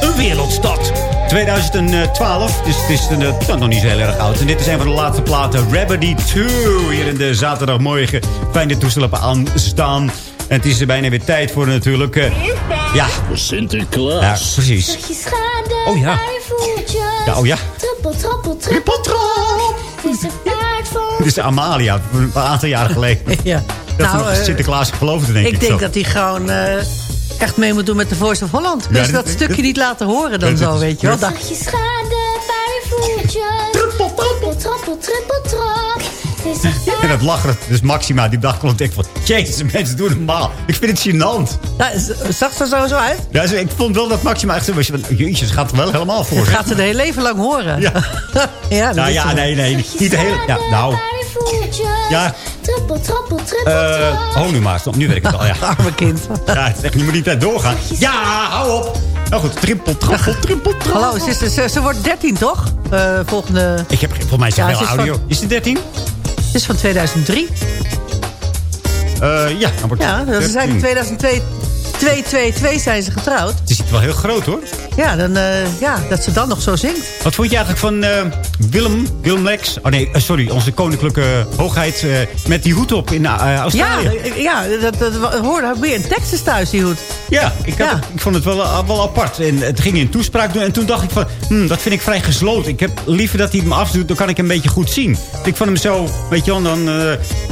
Een wereldstad. 2012, dus het is een, eh, nog niet zo heel erg oud. En dit is een van de laatste platen, Remedy 2. Hier in de zaterdagmorgen. Fijne toestel aanstaan. En het is er bijna weer tijd voor natuurlijk. eh, ja. Sinterklaas. Ja, precies. Oh ja. Ja, oh ja. Trippel, trappel, trippel, trap. Het is een paard van... Dit is Amalia, een aantal jaren geleden. ja. Dat Nou, ze nog eh, Sinterklaas geloofde, denk ik. Ik denk zo. dat hij gewoon eh, echt mee moet doen met de Voice of Holland. Ja, Dus dit- dat dit- stukje niet laten horen dan dit- zo, weet je wel. Dat- Zachtjes schade bij je voetjes. Trippel, trappel, trappel, trippel. Het En dat lachen, dus Maxima, die dacht gewoon, ik van... Jezus, mensen doen het normaal. Ik vind het gênant. Ja, zag ze er zo zo uit? Ja, ze- ik vond wel dat Maxima echt zo was. van, Jeetje, ze gaat er wel helemaal voor. Zeg. gaat ze de hele leven lang horen. Ja. ja, Nou ja, nee, nee. Niet de hele... Ja, nou... Ja. Trippel, trappel, trippel, eh trap. oh, nu maar. Stop, nu werkt het al, ja. Arme kind. Ja, het is echt, je moet niet tijd doorgaan. Ja, hou op. Nou goed, trippel, trappel, trippel, trappel. Hallo, ze, is- ze, ze wordt 13 toch? Eh, volgende... Ik heb geen- volgens mij is het Ja, wel ze is audio. van- Is het 13? Het is van 2003. Eh, ja, dan wordt Ja, dat is 13. eigenlijk 2002. 222 zijn ze getrouwd. Het is wel heel groot, hoor. Ja, dan, eh, ja, dat ze dan nog zo zingt. Wat vond je eigenlijk van eh, Willem, Willem Lex? Oh nee, eh, sorry, onze koninklijke hoogheid eh, met die hoed op in eh, Ja, Australië. ja dat, dat, dat hoorde weer in Texas thuis, die hoed. Ja, ik, had, ik vond het wel, wel apart. En het ging in toespraak doen. En toen dacht ik van, hmm, dat vind ik vrij gesloten. Ik heb liever dat hij hem afdoet, dan kan ik hem een beetje goed zien. Ik vond hem zo, weet je wel, dan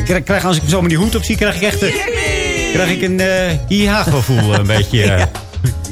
eh, krijg, als ik hem zo met die hoed op zie, krijg ik echt krijg ik een uh, gevoel een beetje. eh.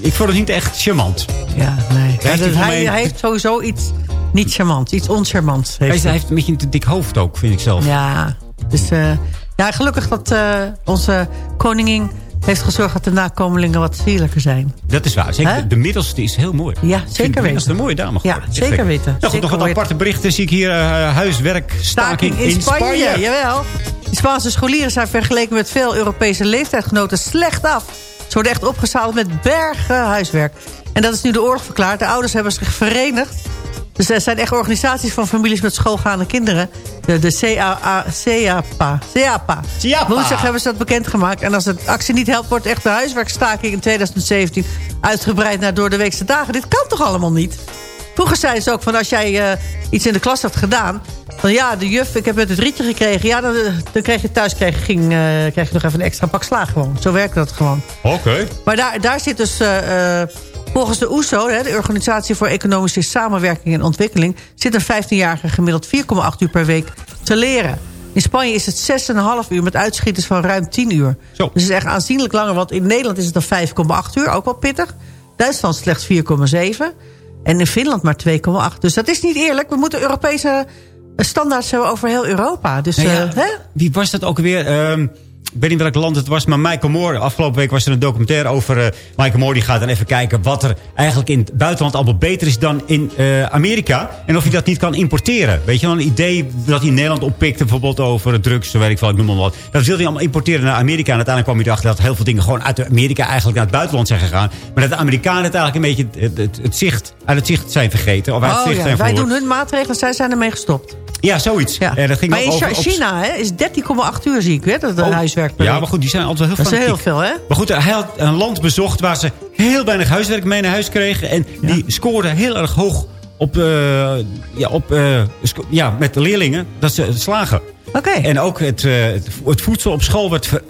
Ik vond het niet echt charmant. Ja, nee. Ja, hij dat- hij, heeft sowieso iets niet charmants, iets oncharmants. Hij, Heeft hij heeft een beetje een te dik hoofd ook, vind ik zelf. Ja, dus eh, ja, gelukkig dat eh, onze koningin heeft gezorgd dat de nakomelingen wat sierlijker zijn. Dat is waar. Zeker, de, de middelste is heel mooi. Ja, zeker de middelste weten. een mooie dame. Ja, zeker weten. Nou goed, Zeker nog wat weten. aparte berichten zie ik hier. eh huiswerkstaking Staking in Spanje, jawel. De Spaanse scholieren zijn vergeleken met veel Europese leeftijdsgenoten slecht af. Ze worden echt opgezadeld met bergen huiswerk. En dat is nu de oorlog verklaard. De ouders hebben zich verenigd. Dus er zijn echt organisaties van families met schoolgaande kinderen. De, de CAA, CAPA. CAPA. Woensdag hebben ze dat bekendgemaakt. En als het actie niet helpt, wordt echt de huiswerkstaking in 2017 uitgebreid naar door de weekse dagen. Dit kan toch allemaal niet? Vroeger zeiden ze ook van als jij eh, iets in de klas had gedaan... dan ja, de juf, ik heb het rietje gekregen. Ja, dan, eh, dan kreeg je thuis kreeg, ging, eh, kreeg je nog even een extra pak slaag gewoon. Zo werkte dat gewoon. Oké. Maar daar, daar zit dus... volgens de OESO, de Organisatie voor Economische Samenwerking en Ontwikkeling... zit een 15-jarige gemiddeld 4,8 uur per week te leren. In Spanje is het 6,5 uur met uitschieters van ruim 10 uur. Dus het is echt aanzienlijk langer, want in Nederland is het dan 5,8 uur. Ook wel pittig. Duitsland slechts 4,7. En in Finland maar 2,8. Dus dat is niet eerlijk. We moeten Europese standaards hebben over heel Europa. Dus, Nou ja, eh, hè? Wie was dat ook weer? Ehm, ik weet niet welk land het was, maar Michael Moore. Afgelopen week was er een documentaire over eh, Michael Moore. Die gaat dan even kijken wat er eigenlijk in het buitenland allemaal beter is dan in eh, Amerika. En of je dat niet kan importeren. Weet je wel, een idee dat hij in Nederland oppikte. Bijvoorbeeld over drugs, zo weet ik wel, ik noem maar wat. Dat wilde hij allemaal importeren naar Amerika. En uiteindelijk kwam hij erachter dat heel veel dingen gewoon uit Amerika eigenlijk naar het buitenland zijn gegaan. Maar dat de Amerikanen het eigenlijk een beetje het, het, het zicht, uit het zicht zijn vergeten. Of uit het Oh zicht ja, zijn wij doen hun maatregelen, zij zijn ermee gestopt. Ja, zoiets. En dat ging maar in over, op- China hè, is 13,8 uur zie ik, hè, dat de huiswerk per Ja, maar goed, die zijn altijd wel heel Dat is heel veel, hè? Maar goed, hij had een land bezocht waar ze heel weinig huiswerk mee naar huis kregen. En die scoorde heel erg hoog op, eh, ja, op, eh, ja, met de leerlingen dat ze slagen. Oké. En ook het, eh, het vo- het voedsel op school werd ver-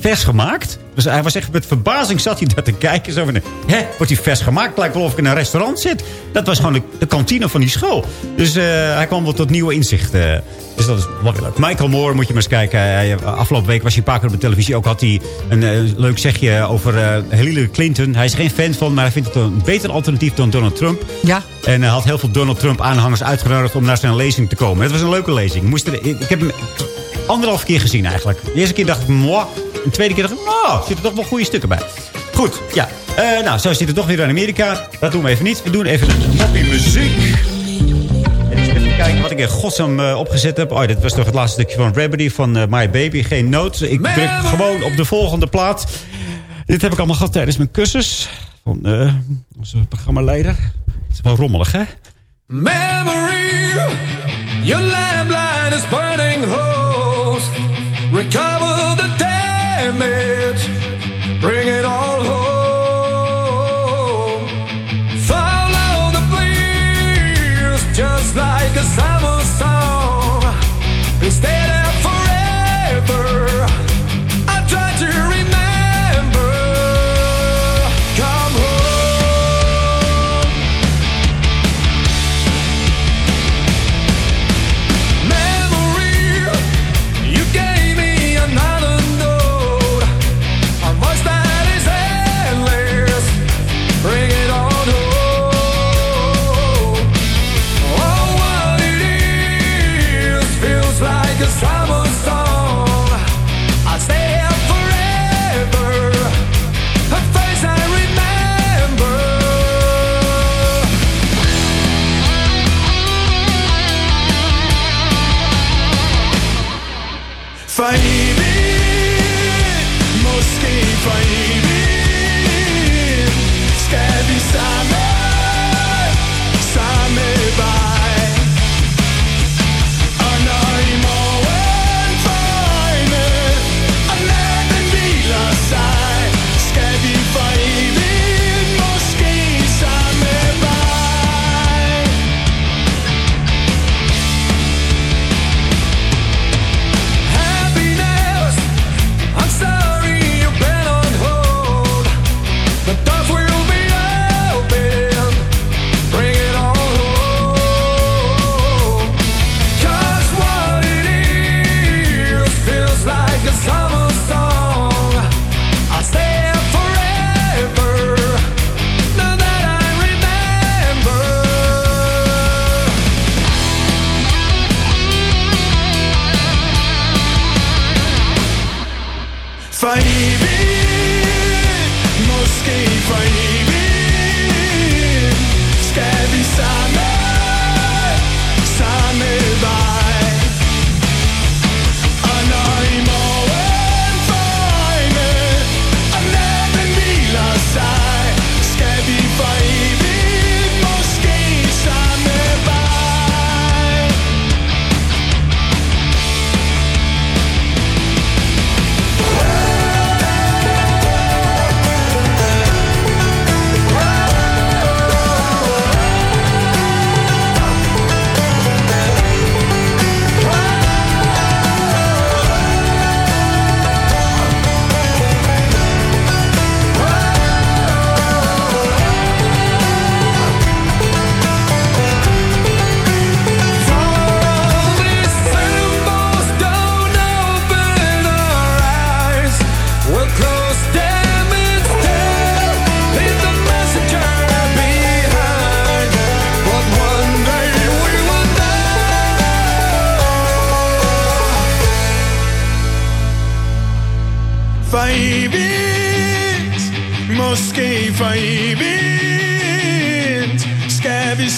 vers gemaakt. Dus hij was echt met verbazing zat hij daar te kijken. Zo van, hè, wordt die vers gemaakt? Lijkt wel of ik in een restaurant zit. Dat was gewoon de, de kantine van die school. Dus eh, hij kwam wel tot nieuwe inzichten. Dus dat is wel leuk. Michael Moore, moet je maar eens kijken. Hij, afgelopen week was hij een paar keer op de televisie. Ook had hij een eh, leuk zegje over eh, Hillary Clinton. Hij is geen fan van, maar hij vindt het een beter alternatief dan Donald Trump. Ja. En hij had heel veel Donald Trump aanhangers uitgenodigd om naar zijn lezing te komen. Het was een leuke lezing. Moest er, ik, ik heb hem anderhalf keer gezien eigenlijk. De eerste keer dacht ik, moi. De tweede keer dacht ik, oh, er zitten toch wel goede stukken bij. Goed, ja. Eh, nou, zo zit het toch weer in Amerika. Dat doen we even niet. We doen even een moppie muziek. En eens even kijken wat ik in godsnaam eh, opgezet heb. Oh, dit was toch het laatste stukje van Remedy van eh, My Baby. Geen nood. Ik druk gewoon op de volgende plaat. Dit heb ik allemaal gehad tijdens mijn kussens. Van onze programmaleider. Het is wel rommelig, hè? Memory, your landline is burning hose. Recover the breeze, just like a sign.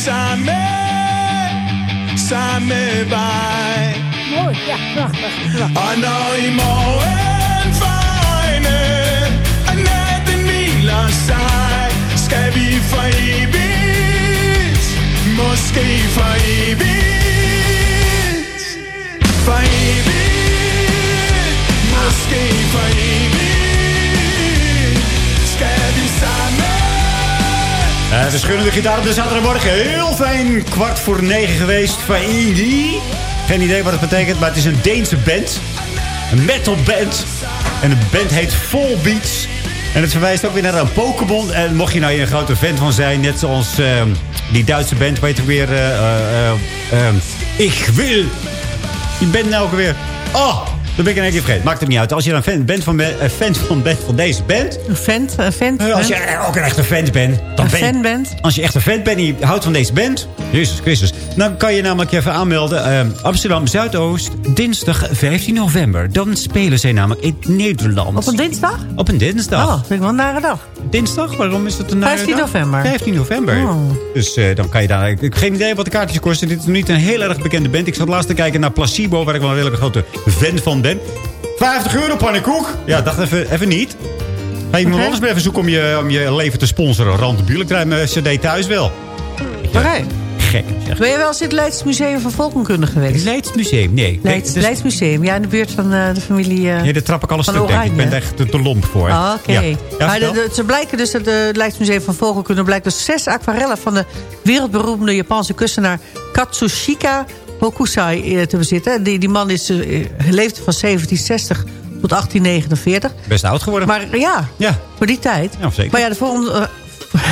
Samme, samme vej. Og når i morgen folder, og natten hviler sig, skal vi for evigt, måske for evigt, for evigt, måske for evigt, Eh, de schunnende gitaar op de zaterdagmorgen. Heel fijn. Kwart voor negen geweest. Faidi. Geen idee wat het betekent, maar het is een Deense band. Een metal band. En de band heet Full Beats. En het verwijst ook weer naar een Pokémon. En mocht je nou hier een grote fan van zijn, net zoals ehm, die Duitse band, weet je weer. eh, ehm, ik wil. Die band nou ook weer. Oh, dat ben ik in één keer vergeten. Maakt het niet uit. Als je een fan bent van, een fan van, bent van deze band. Een vent, een vent. Eh, Als je ook een echte fan bent. Dan Een ben, fan bent. Als je echt een fan bent en je houdt van deze band. Jezus Christus. Dan kan je namelijk even aanmelden. eh, Amsterdam Zuidoost. Dinsdag 15 november. Dan spelen zij namelijk in Nederland. Op een dinsdag? Op een dinsdag. Oh, vind ik wel een nare dag. Dinsdag? Waarom is het een nare 15 dag? november. 15 november. Oh. Dus eh, dan kan je daar... Ik heb geen idee wat de kaartjes kosten. Dit is nog niet een heel erg bekende band. Ik zat laatst te kijken naar Placebo, waar ik wel een hele grote fan van ben. 50 euro pannenkoek. Ja, dacht even, even niet. Ga je iemand anders maar even zoeken om je, om je leven te sponsoren. Randbuur, ik draai mijn cd thuis wel. Oké. Gek. Zeg. Ben je wel eens in het Leids Museum van Volkenkunde geweest? Het Leidsmuseum, nee. Leids, dus- Leids Museum, ja, in de buurt van eh, de familie... eh, nee, daar trap ik alles stuk, denk ik. Ben echt te, lomp voor. Ah, Oké. Ja. Ja, maar de, vertel. de- ze blijken dus, het uh, Leidsmuseum van Vogelkunde... blijkt dus zes aquarellen van de wereldberoemde Japanse kunstenaar... Katsushika Hokusai eh, te bezitten. Die, die man is, eh, leefde van 1760 tot 1849. Best oud geworden. Maar ja, Ja. voor die tijd. Ja, zeker. Maar ja, de, voor, eh,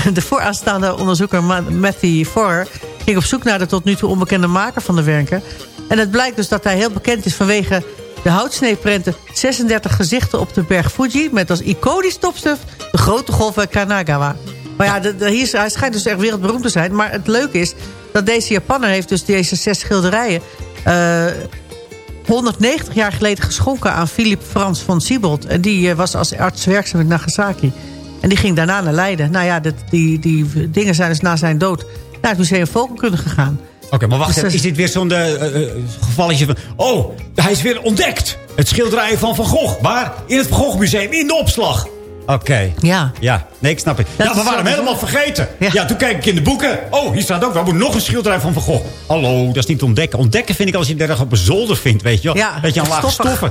de vooraanstaande onderzoeker Ma- Matthew Forer... ging op zoek naar de tot nu toe onbekende maker van de werken. En het blijkt dus dat hij heel bekend is vanwege de houtsneeprenten... 36 gezichten op de berg Fuji... met als iconisch topstuk de grote golf bij Kanagawa. Maar ja, hij schijnt dus echt wereldberoemd te zijn. Maar het leuke is dat deze Japanner heeft dus deze zes schilderijen... eh, 190 jaar geleden geschonken aan Philip Frans van Siebold. En die eh, was als arts werkzaam in Nagasaki. En die ging daarna naar Leiden. Nou ja, die, die dingen zijn dus na zijn dood naar het Museum Volkenkunde gegaan. Oké, maar wacht Dus even. Is dit weer zo'n eh, gevalletje van... Oh, hij is weer ontdekt. Het schilderij van Van Gogh. Waar? In het Van Gogh Museum, in de opslag. Oké. Ja. Ja, nee, ik snap het. Dat ja, we waren hem helemaal vergeten. Ja. Ja. toen kijk ik in de boeken. Oh, hier staat ook, we moeten nog een schilderij van Van Gogh. Hallo, dat is niet ontdekken. Ontdekken vind ik als je het ergens op een zolder vindt, weet je wel. Ja, dat je een laag stoffen.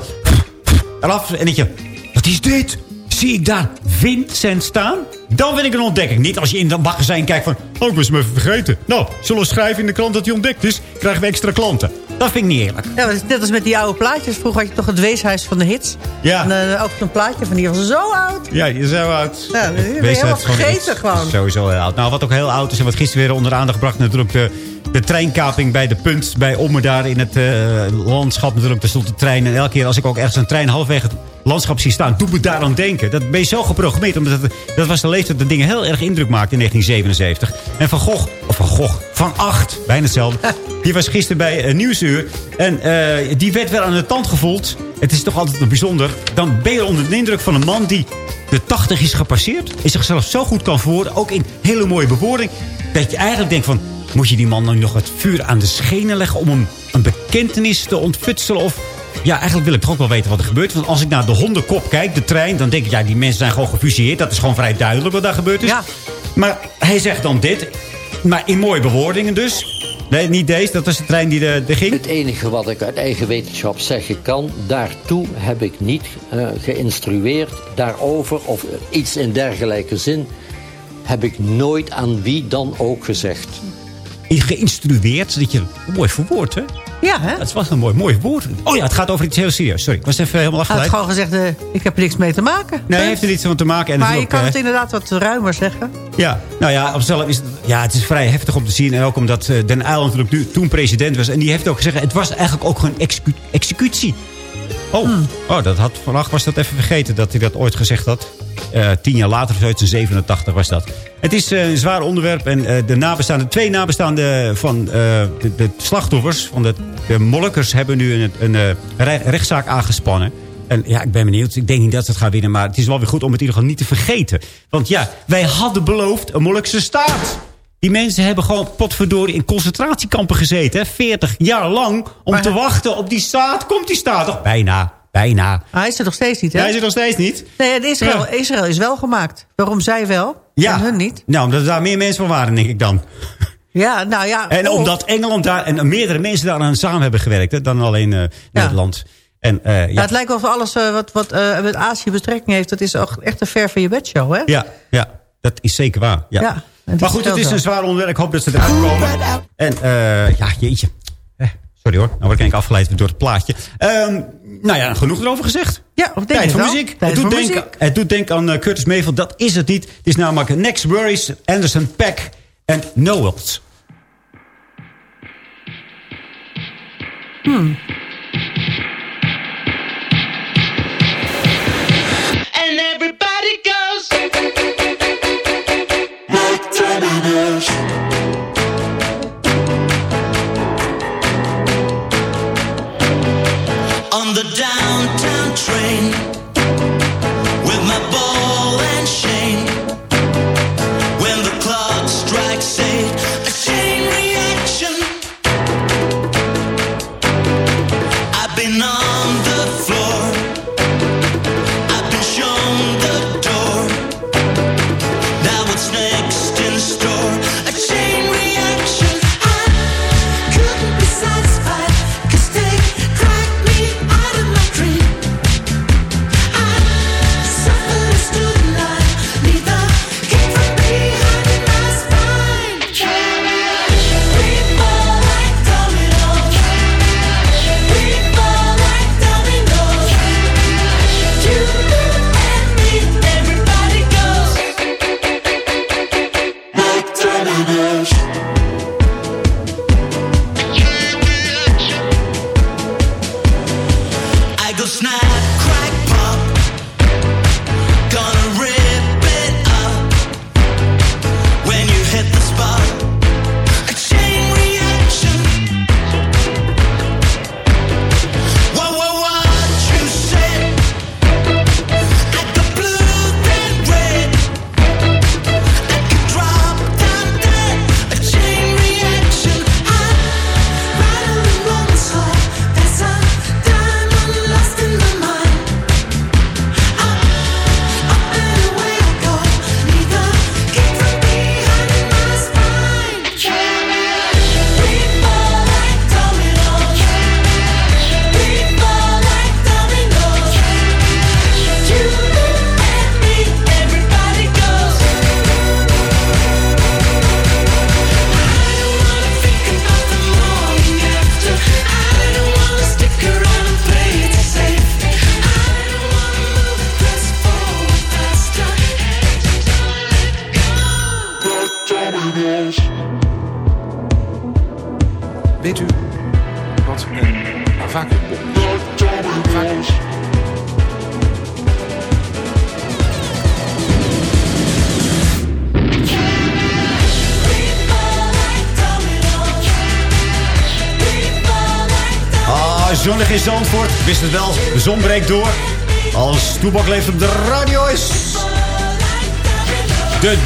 Eraf, en dat je, wat is dit? Zie ik daar Vincent staan? Dan vind ik een ontdekking. Niet als je in dat magazijn kijkt van... Oh, ik was hem even vergeten. Nou, zullen we schrijven in de krant dat hij ontdekt is? Krijgen we extra klanten. Dat vind ik niet eerlijk. Ja, net als met die oude plaatjes. Vroeger had je toch het weeshuis van de hits. Ja. En eh, ook zo'n plaatje van die was zo oud. Ja, je is zo oud. Ja, je helemaal vergeten gewoon. Sowieso heel oud. Nou, wat ook heel oud is en wat gisteren weer onder de aandacht bracht... natuurlijk de, de treinkaping bij de punt bij Ommen daar in het eh, landschap. Natuurlijk, daar stond de trein. En elke keer als ik ook ergens een trein halfwege het landschap zie staan... doet me daar aan denken. Dat ben je zo geprogrammeerd. Omdat het, dat was de leeftijd dat dingen heel erg indruk maakten in 1977. En Van Gogh, of Van Gogh, Van Acht, bijna hetzelfde... die was gisteren bij uh, Nieuwsuur. En eh, die werd wel aan de tand gevoeld. Het is toch altijd wel bijzonder. Dan ben je onder de indruk van een man die de 80 is gepasseerd. En zichzelf zo goed kan verwoorden. Ook in hele mooie bewoording. Dat je eigenlijk denkt van... Moet je die man dan nog het vuur aan de schenen leggen... om hem een bekentenis te ontfutselen? Of ja, eigenlijk wil ik toch ook wel weten wat er gebeurt. Want als ik naar de hondenkop kijk, de trein... dan denk ik, ja, die mensen zijn gewoon gefusilleerd. Dat is gewoon vrij duidelijk wat daar gebeurd is. Ja. Maar hij zegt dan dit. Maar in mooie bewoordingen dus. Nee, niet deze. Dat was de trein die er, er ging. Het enige wat ik uit eigen wetenschap zeggen kan... daartoe heb ik niet eh, geïnstrueerd daarover... of iets in dergelijke zin... heb ik nooit aan wie dan ook gezegd. Geïnstrueerd. Dat je mooi verwoord, hè? Ja, hè? Het was een mooi, mooi woord. Oh ja, het gaat over iets heel serieus. Sorry, ik was even helemaal Hij had afgeleid. gewoon gezegd, eh, ik heb er niks mee te maken. Nee, heeft er niets van te maken. En maar je ook, kan eh, het inderdaad wat ruimer zeggen. Ja, nou ja, op is het, ja, het is vrij heftig om te zien. En ook omdat eh, Den Uyl natuurlijk nu, toen president was. En die heeft ook gezegd, het was eigenlijk ook gewoon execu- executie. Oh, oh dat had, vannacht was dat even vergeten dat hij dat ooit gezegd had. Eh, tien jaar later, zoiets in 87 was dat. Het is eh, een zwaar onderwerp. En eh, de nabestaanden, twee nabestaanden van de, de slachtoffers, van de, de molkers, hebben nu een, een re- rechtszaak aangespannen. En ja, ik ben benieuwd. Ik denk niet dat ze het gaan winnen. Maar het is wel weer goed om het in ieder geval niet te vergeten. Want ja, wij hadden beloofd een Molukse staat. Die mensen hebben gewoon potverdorie in concentratiekampen gezeten. Hè? 40 jaar lang om te wachten op die staat. Komt die staat toch? Bijna, bijna. Hij is er nog steeds niet, hè? Hij is er nog steeds niet. Nee, en Israël, Ja. Israël is wel gemaakt. Waarom zij wel Ja. en hun niet? Nou, omdat er daar meer mensen van waren, denk ik dan. Ja, nou ja. En of- omdat Engeland daar en meerdere mensen daaraan samen hebben gewerkt. Hè, dan alleen eh, Nederland. En, eh, Ja, ja. het lijkt wel of alles eh, wat, wat met Azië betrekking heeft... dat is echt een ver van je bedshow, hè? Ja, ja, dat is zeker waar. Ja. En maar goed, het is een zwaar onderwerp. Ik hoop dat ze eruit komen. En eh, ja, jeetje. Eh, sorry hoor, nou word ik afgeleid door het plaatje. Ehm, nou ja, genoeg erover gezegd. Ja, of denk Tijd je voor wel? muziek. Tijd het, doet voor denken, muziek. het doet denken aan eh, Curtis Mayfield. Dat is het niet. Het is namelijk Next Worries, Anderson Pack en Noels. Hmm. The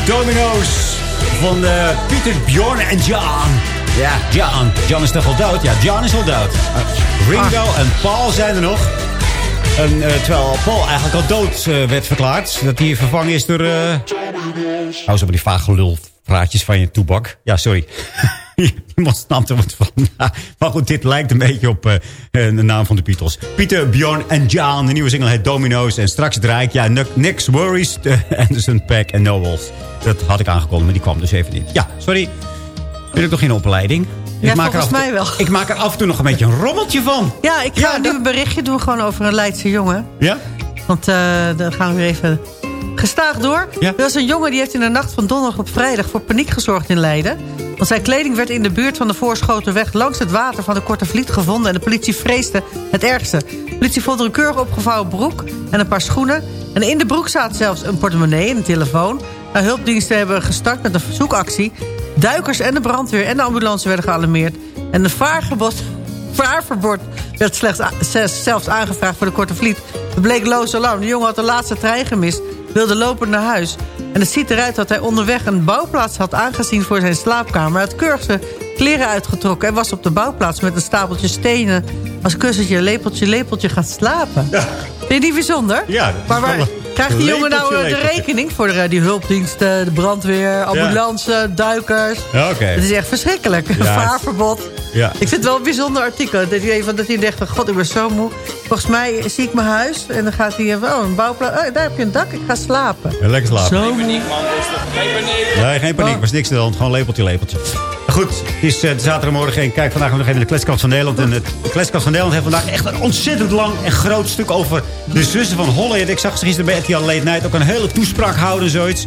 domino's van eh, Pieter, Bjorn en Jan. Ja, Jan. Jan is toch al dood? Ja, Jan is al dood. Eh, Ringo en Paul zijn er nog. En, eh, terwijl Paul eigenlijk al dood werd verklaard. Dat hij vervangen is door... Hou zo bij die vage lulpraatjes van je toebak. Ja, sorry. Iemand snapt er wat van. maar goed, dit lijkt een beetje op de naam van de Beatles. Pieter, Bjorn en John. De nieuwe single heet Domino's. En straks draai ik, ja, N- Nick's Worries, de Anderson Pack en Nobles. Dat had ik aangekondigd, maar die kwam dus even niet. Ja, sorry. Ben ik nog geen opleiding? Ja, ik maak volgens mij wel. Ik maak er af en toe nog een beetje een rommeltje van. Ja, ik ga nu een berichtje doen gewoon over een Leidse jongen. Ja? Want eh dan gaan we weer even gestaag door. Er was een jongen die heeft in de nacht van donderdag op vrijdag voor paniek gezorgd in Leiden. Want zijn kleding werd in de buurt van de Voorschotenweg langs het water van de Korte Vliet gevonden. En de politie vreesde het ergste. De politie vond er een keurig opgevouwen broek en een paar schoenen. En in de broek zat zelfs een portemonnee en een telefoon. Nou, hulpdiensten hebben gestart met een zoekactie. Duikers en de brandweer en de ambulance werden gealarmeerd. En een vaargebod vaarverbod werd slechts zelfs aangevraagd voor de Korte Vliet. Het bleek loos alarm. De jongen had de laatste trein gemist, wilde lopen naar huis. En het ziet eruit dat hij onderweg een bouwplaats had aangezien voor zijn slaapkamer. Hij had keurig zijn kleren uitgetrokken en was op de bouwplaats met een stapeltje stenen... als kussentje, lepeltje, lepeltje gaan slapen. Vind je die bijzonder? Ja, Maar waar, krijgt die jongen nou lepeltje, eh, de rekening voor de, die hulpdiensten, de brandweer, ambulance, duikers? Ja, oké. Het is echt verschrikkelijk. Ja, vaarverbod. Ja. Ik vind het wel een bijzonder artikel. Dat hij, dat hij dacht, van, god, ik ben zo moe. Volgens mij zie ik mijn huis. En dan gaat hij even, oh, een bouwplaats. Oh, daar heb je een dak. Ik ga slapen. Ja, lekker slapen. Zo moe. Nee, geen paniek. was niks aan de hand. Gewoon lepeltje, lepeltje. Goed, het is uh, zaterdagmorgen. En kijk, vandaag nog even naar de Kletskast van Nederland. En het- de Kletskast van Nederland heeft vandaag echt een ontzettend lang en groot stuk over de zussen van Holland. Ik zag ze gisteren bij RTL Late Night ook een hele toespraak houden en zoiets.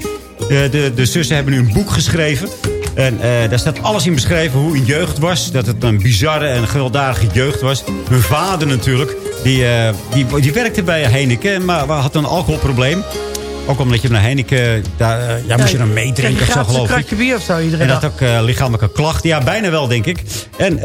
De, de, de zussen hebben nu een boek geschreven. En eh, daar staat alles in beschreven hoe hun jeugd was. Dat het een bizarre en gewelddadige jeugd was. Hun vader natuurlijk, die, eh, die, die werkte bij Heineken, maar had een alcoholprobleem. Ook omdat je naar Heineken, daar, eh, ja, moest je dan meedrinken of zo geloof ik. kratje bier of zo iedere En dat ook lichamelijke klachten. Ja, bijna wel, denk ik. En,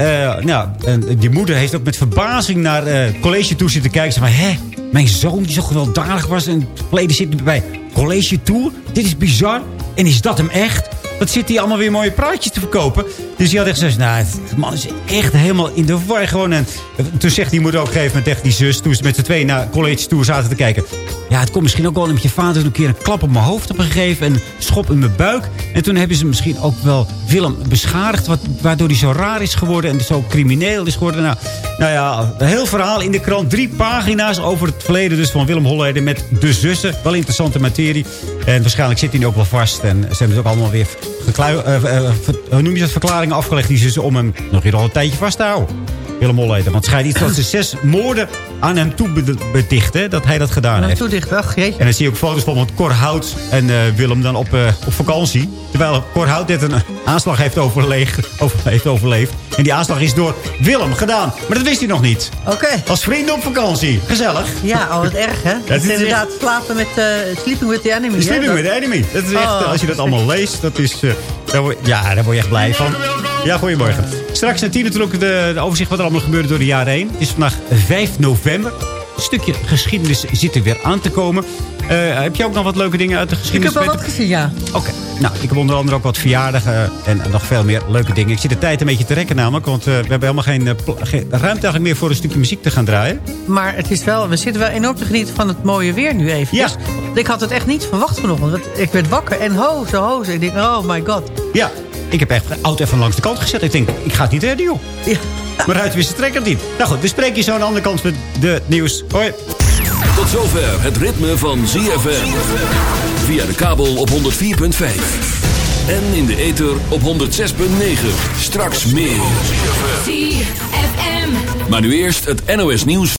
nou, en die moeder heeft ook met verbazing naar eh college toe zitten kijken. Ze van, hè, mijn zoon die zo gewelddadig was. En het verleden zit bij college tour. Dit is bizar. En is dat hem echt? Wat zit hij allemaal weer mooie praatjes te verkopen? Dus die had echt gezegd, nou, man is echt helemaal in de war gewoon. En toen zegt die moeder ook op een gegeven moment tegen die zus... toen ze met z'n tweeën naar college tour zaten te kijken... ja, het komt misschien ook wel omdat je vader een keer een klap op mijn hoofd heeft gegeven... en een schop in mijn buik. En toen hebben ze misschien ook wel Willem beschadigd... Wat, waardoor hij zo raar is geworden en zo crimineel is geworden. Nou, nou ja, een heel verhaal in de krant. Drie pagina's over het verleden dus van Willem Holleder met de zussen. Wel interessante materie. En waarschijnlijk zit hij nu ook wel vast. En ze hebben het ook allemaal weer ver- hoe noem je dat, verklaringen afgelegd... die zussen om hem nog weer al een tijdje vast te houden. Willem Holleder. Want het schijnt iets dat ze zes moorden aan hem toe bed- bedichten. Dat hij dat gedaan En heeft. toedicht, ach jeetje. En dan zie je ook foto's van Cor Hout en eh, Willem dan op, eh, op vakantie. Terwijl Cor Hout net een aanslag heeft overleefd, over, heeft overleefd. En die aanslag is door Willem gedaan. Maar dat wist hij nog niet. Oké. Als vrienden op vakantie. Gezellig. Ja, oh, wat erg, hè? het Het is inderdaad slapen met eh, Sleeping with the Enemy. hè? Sleeping Dat- with the Enemy. Dat is echt, Oh. als je dat allemaal leest, dat is, eh, daar word, ja, daar word je echt blij van. Ja, goedemorgen. Straks na tien natuurlijk de, de overzicht wat er allemaal gebeurde door de jaren heen. Het is vandaag 5 november. Een stukje geschiedenis zit er weer aan te komen. Eh, heb je ook nog wat leuke dingen uit de Ik geschiedenis? heb wel wat gezien, ja. Oké. Nou, ik heb onder andere ook wat verjaardagen en nog veel meer leuke dingen. Ik zit de tijd een beetje te rekken namelijk. Want eh, we hebben helemaal geen, eh, geen ruimte eigenlijk meer voor een stukje muziek te gaan draaien. Maar het is wel, we zitten wel enorm te genieten van het mooie weer nu even. Ja. Ik had het echt niet verwacht vanochtend. Ik werd wakker en ho, zo ho. Ik denk, oh my god. Ja, ik heb echt de auto even langs de kant gezet. Ik denk, ik ga het niet redden, joh. Ja. Maar uit wist de trekker niet. Nou goed, we spreken je zo aan de andere kant met de nieuws. Hoi. Tot zover het ritme van ZFM. Via de kabel op 104.5. En in de ether op 106.9. Straks meer. ZFM. Maar nu eerst het NOS nieuws.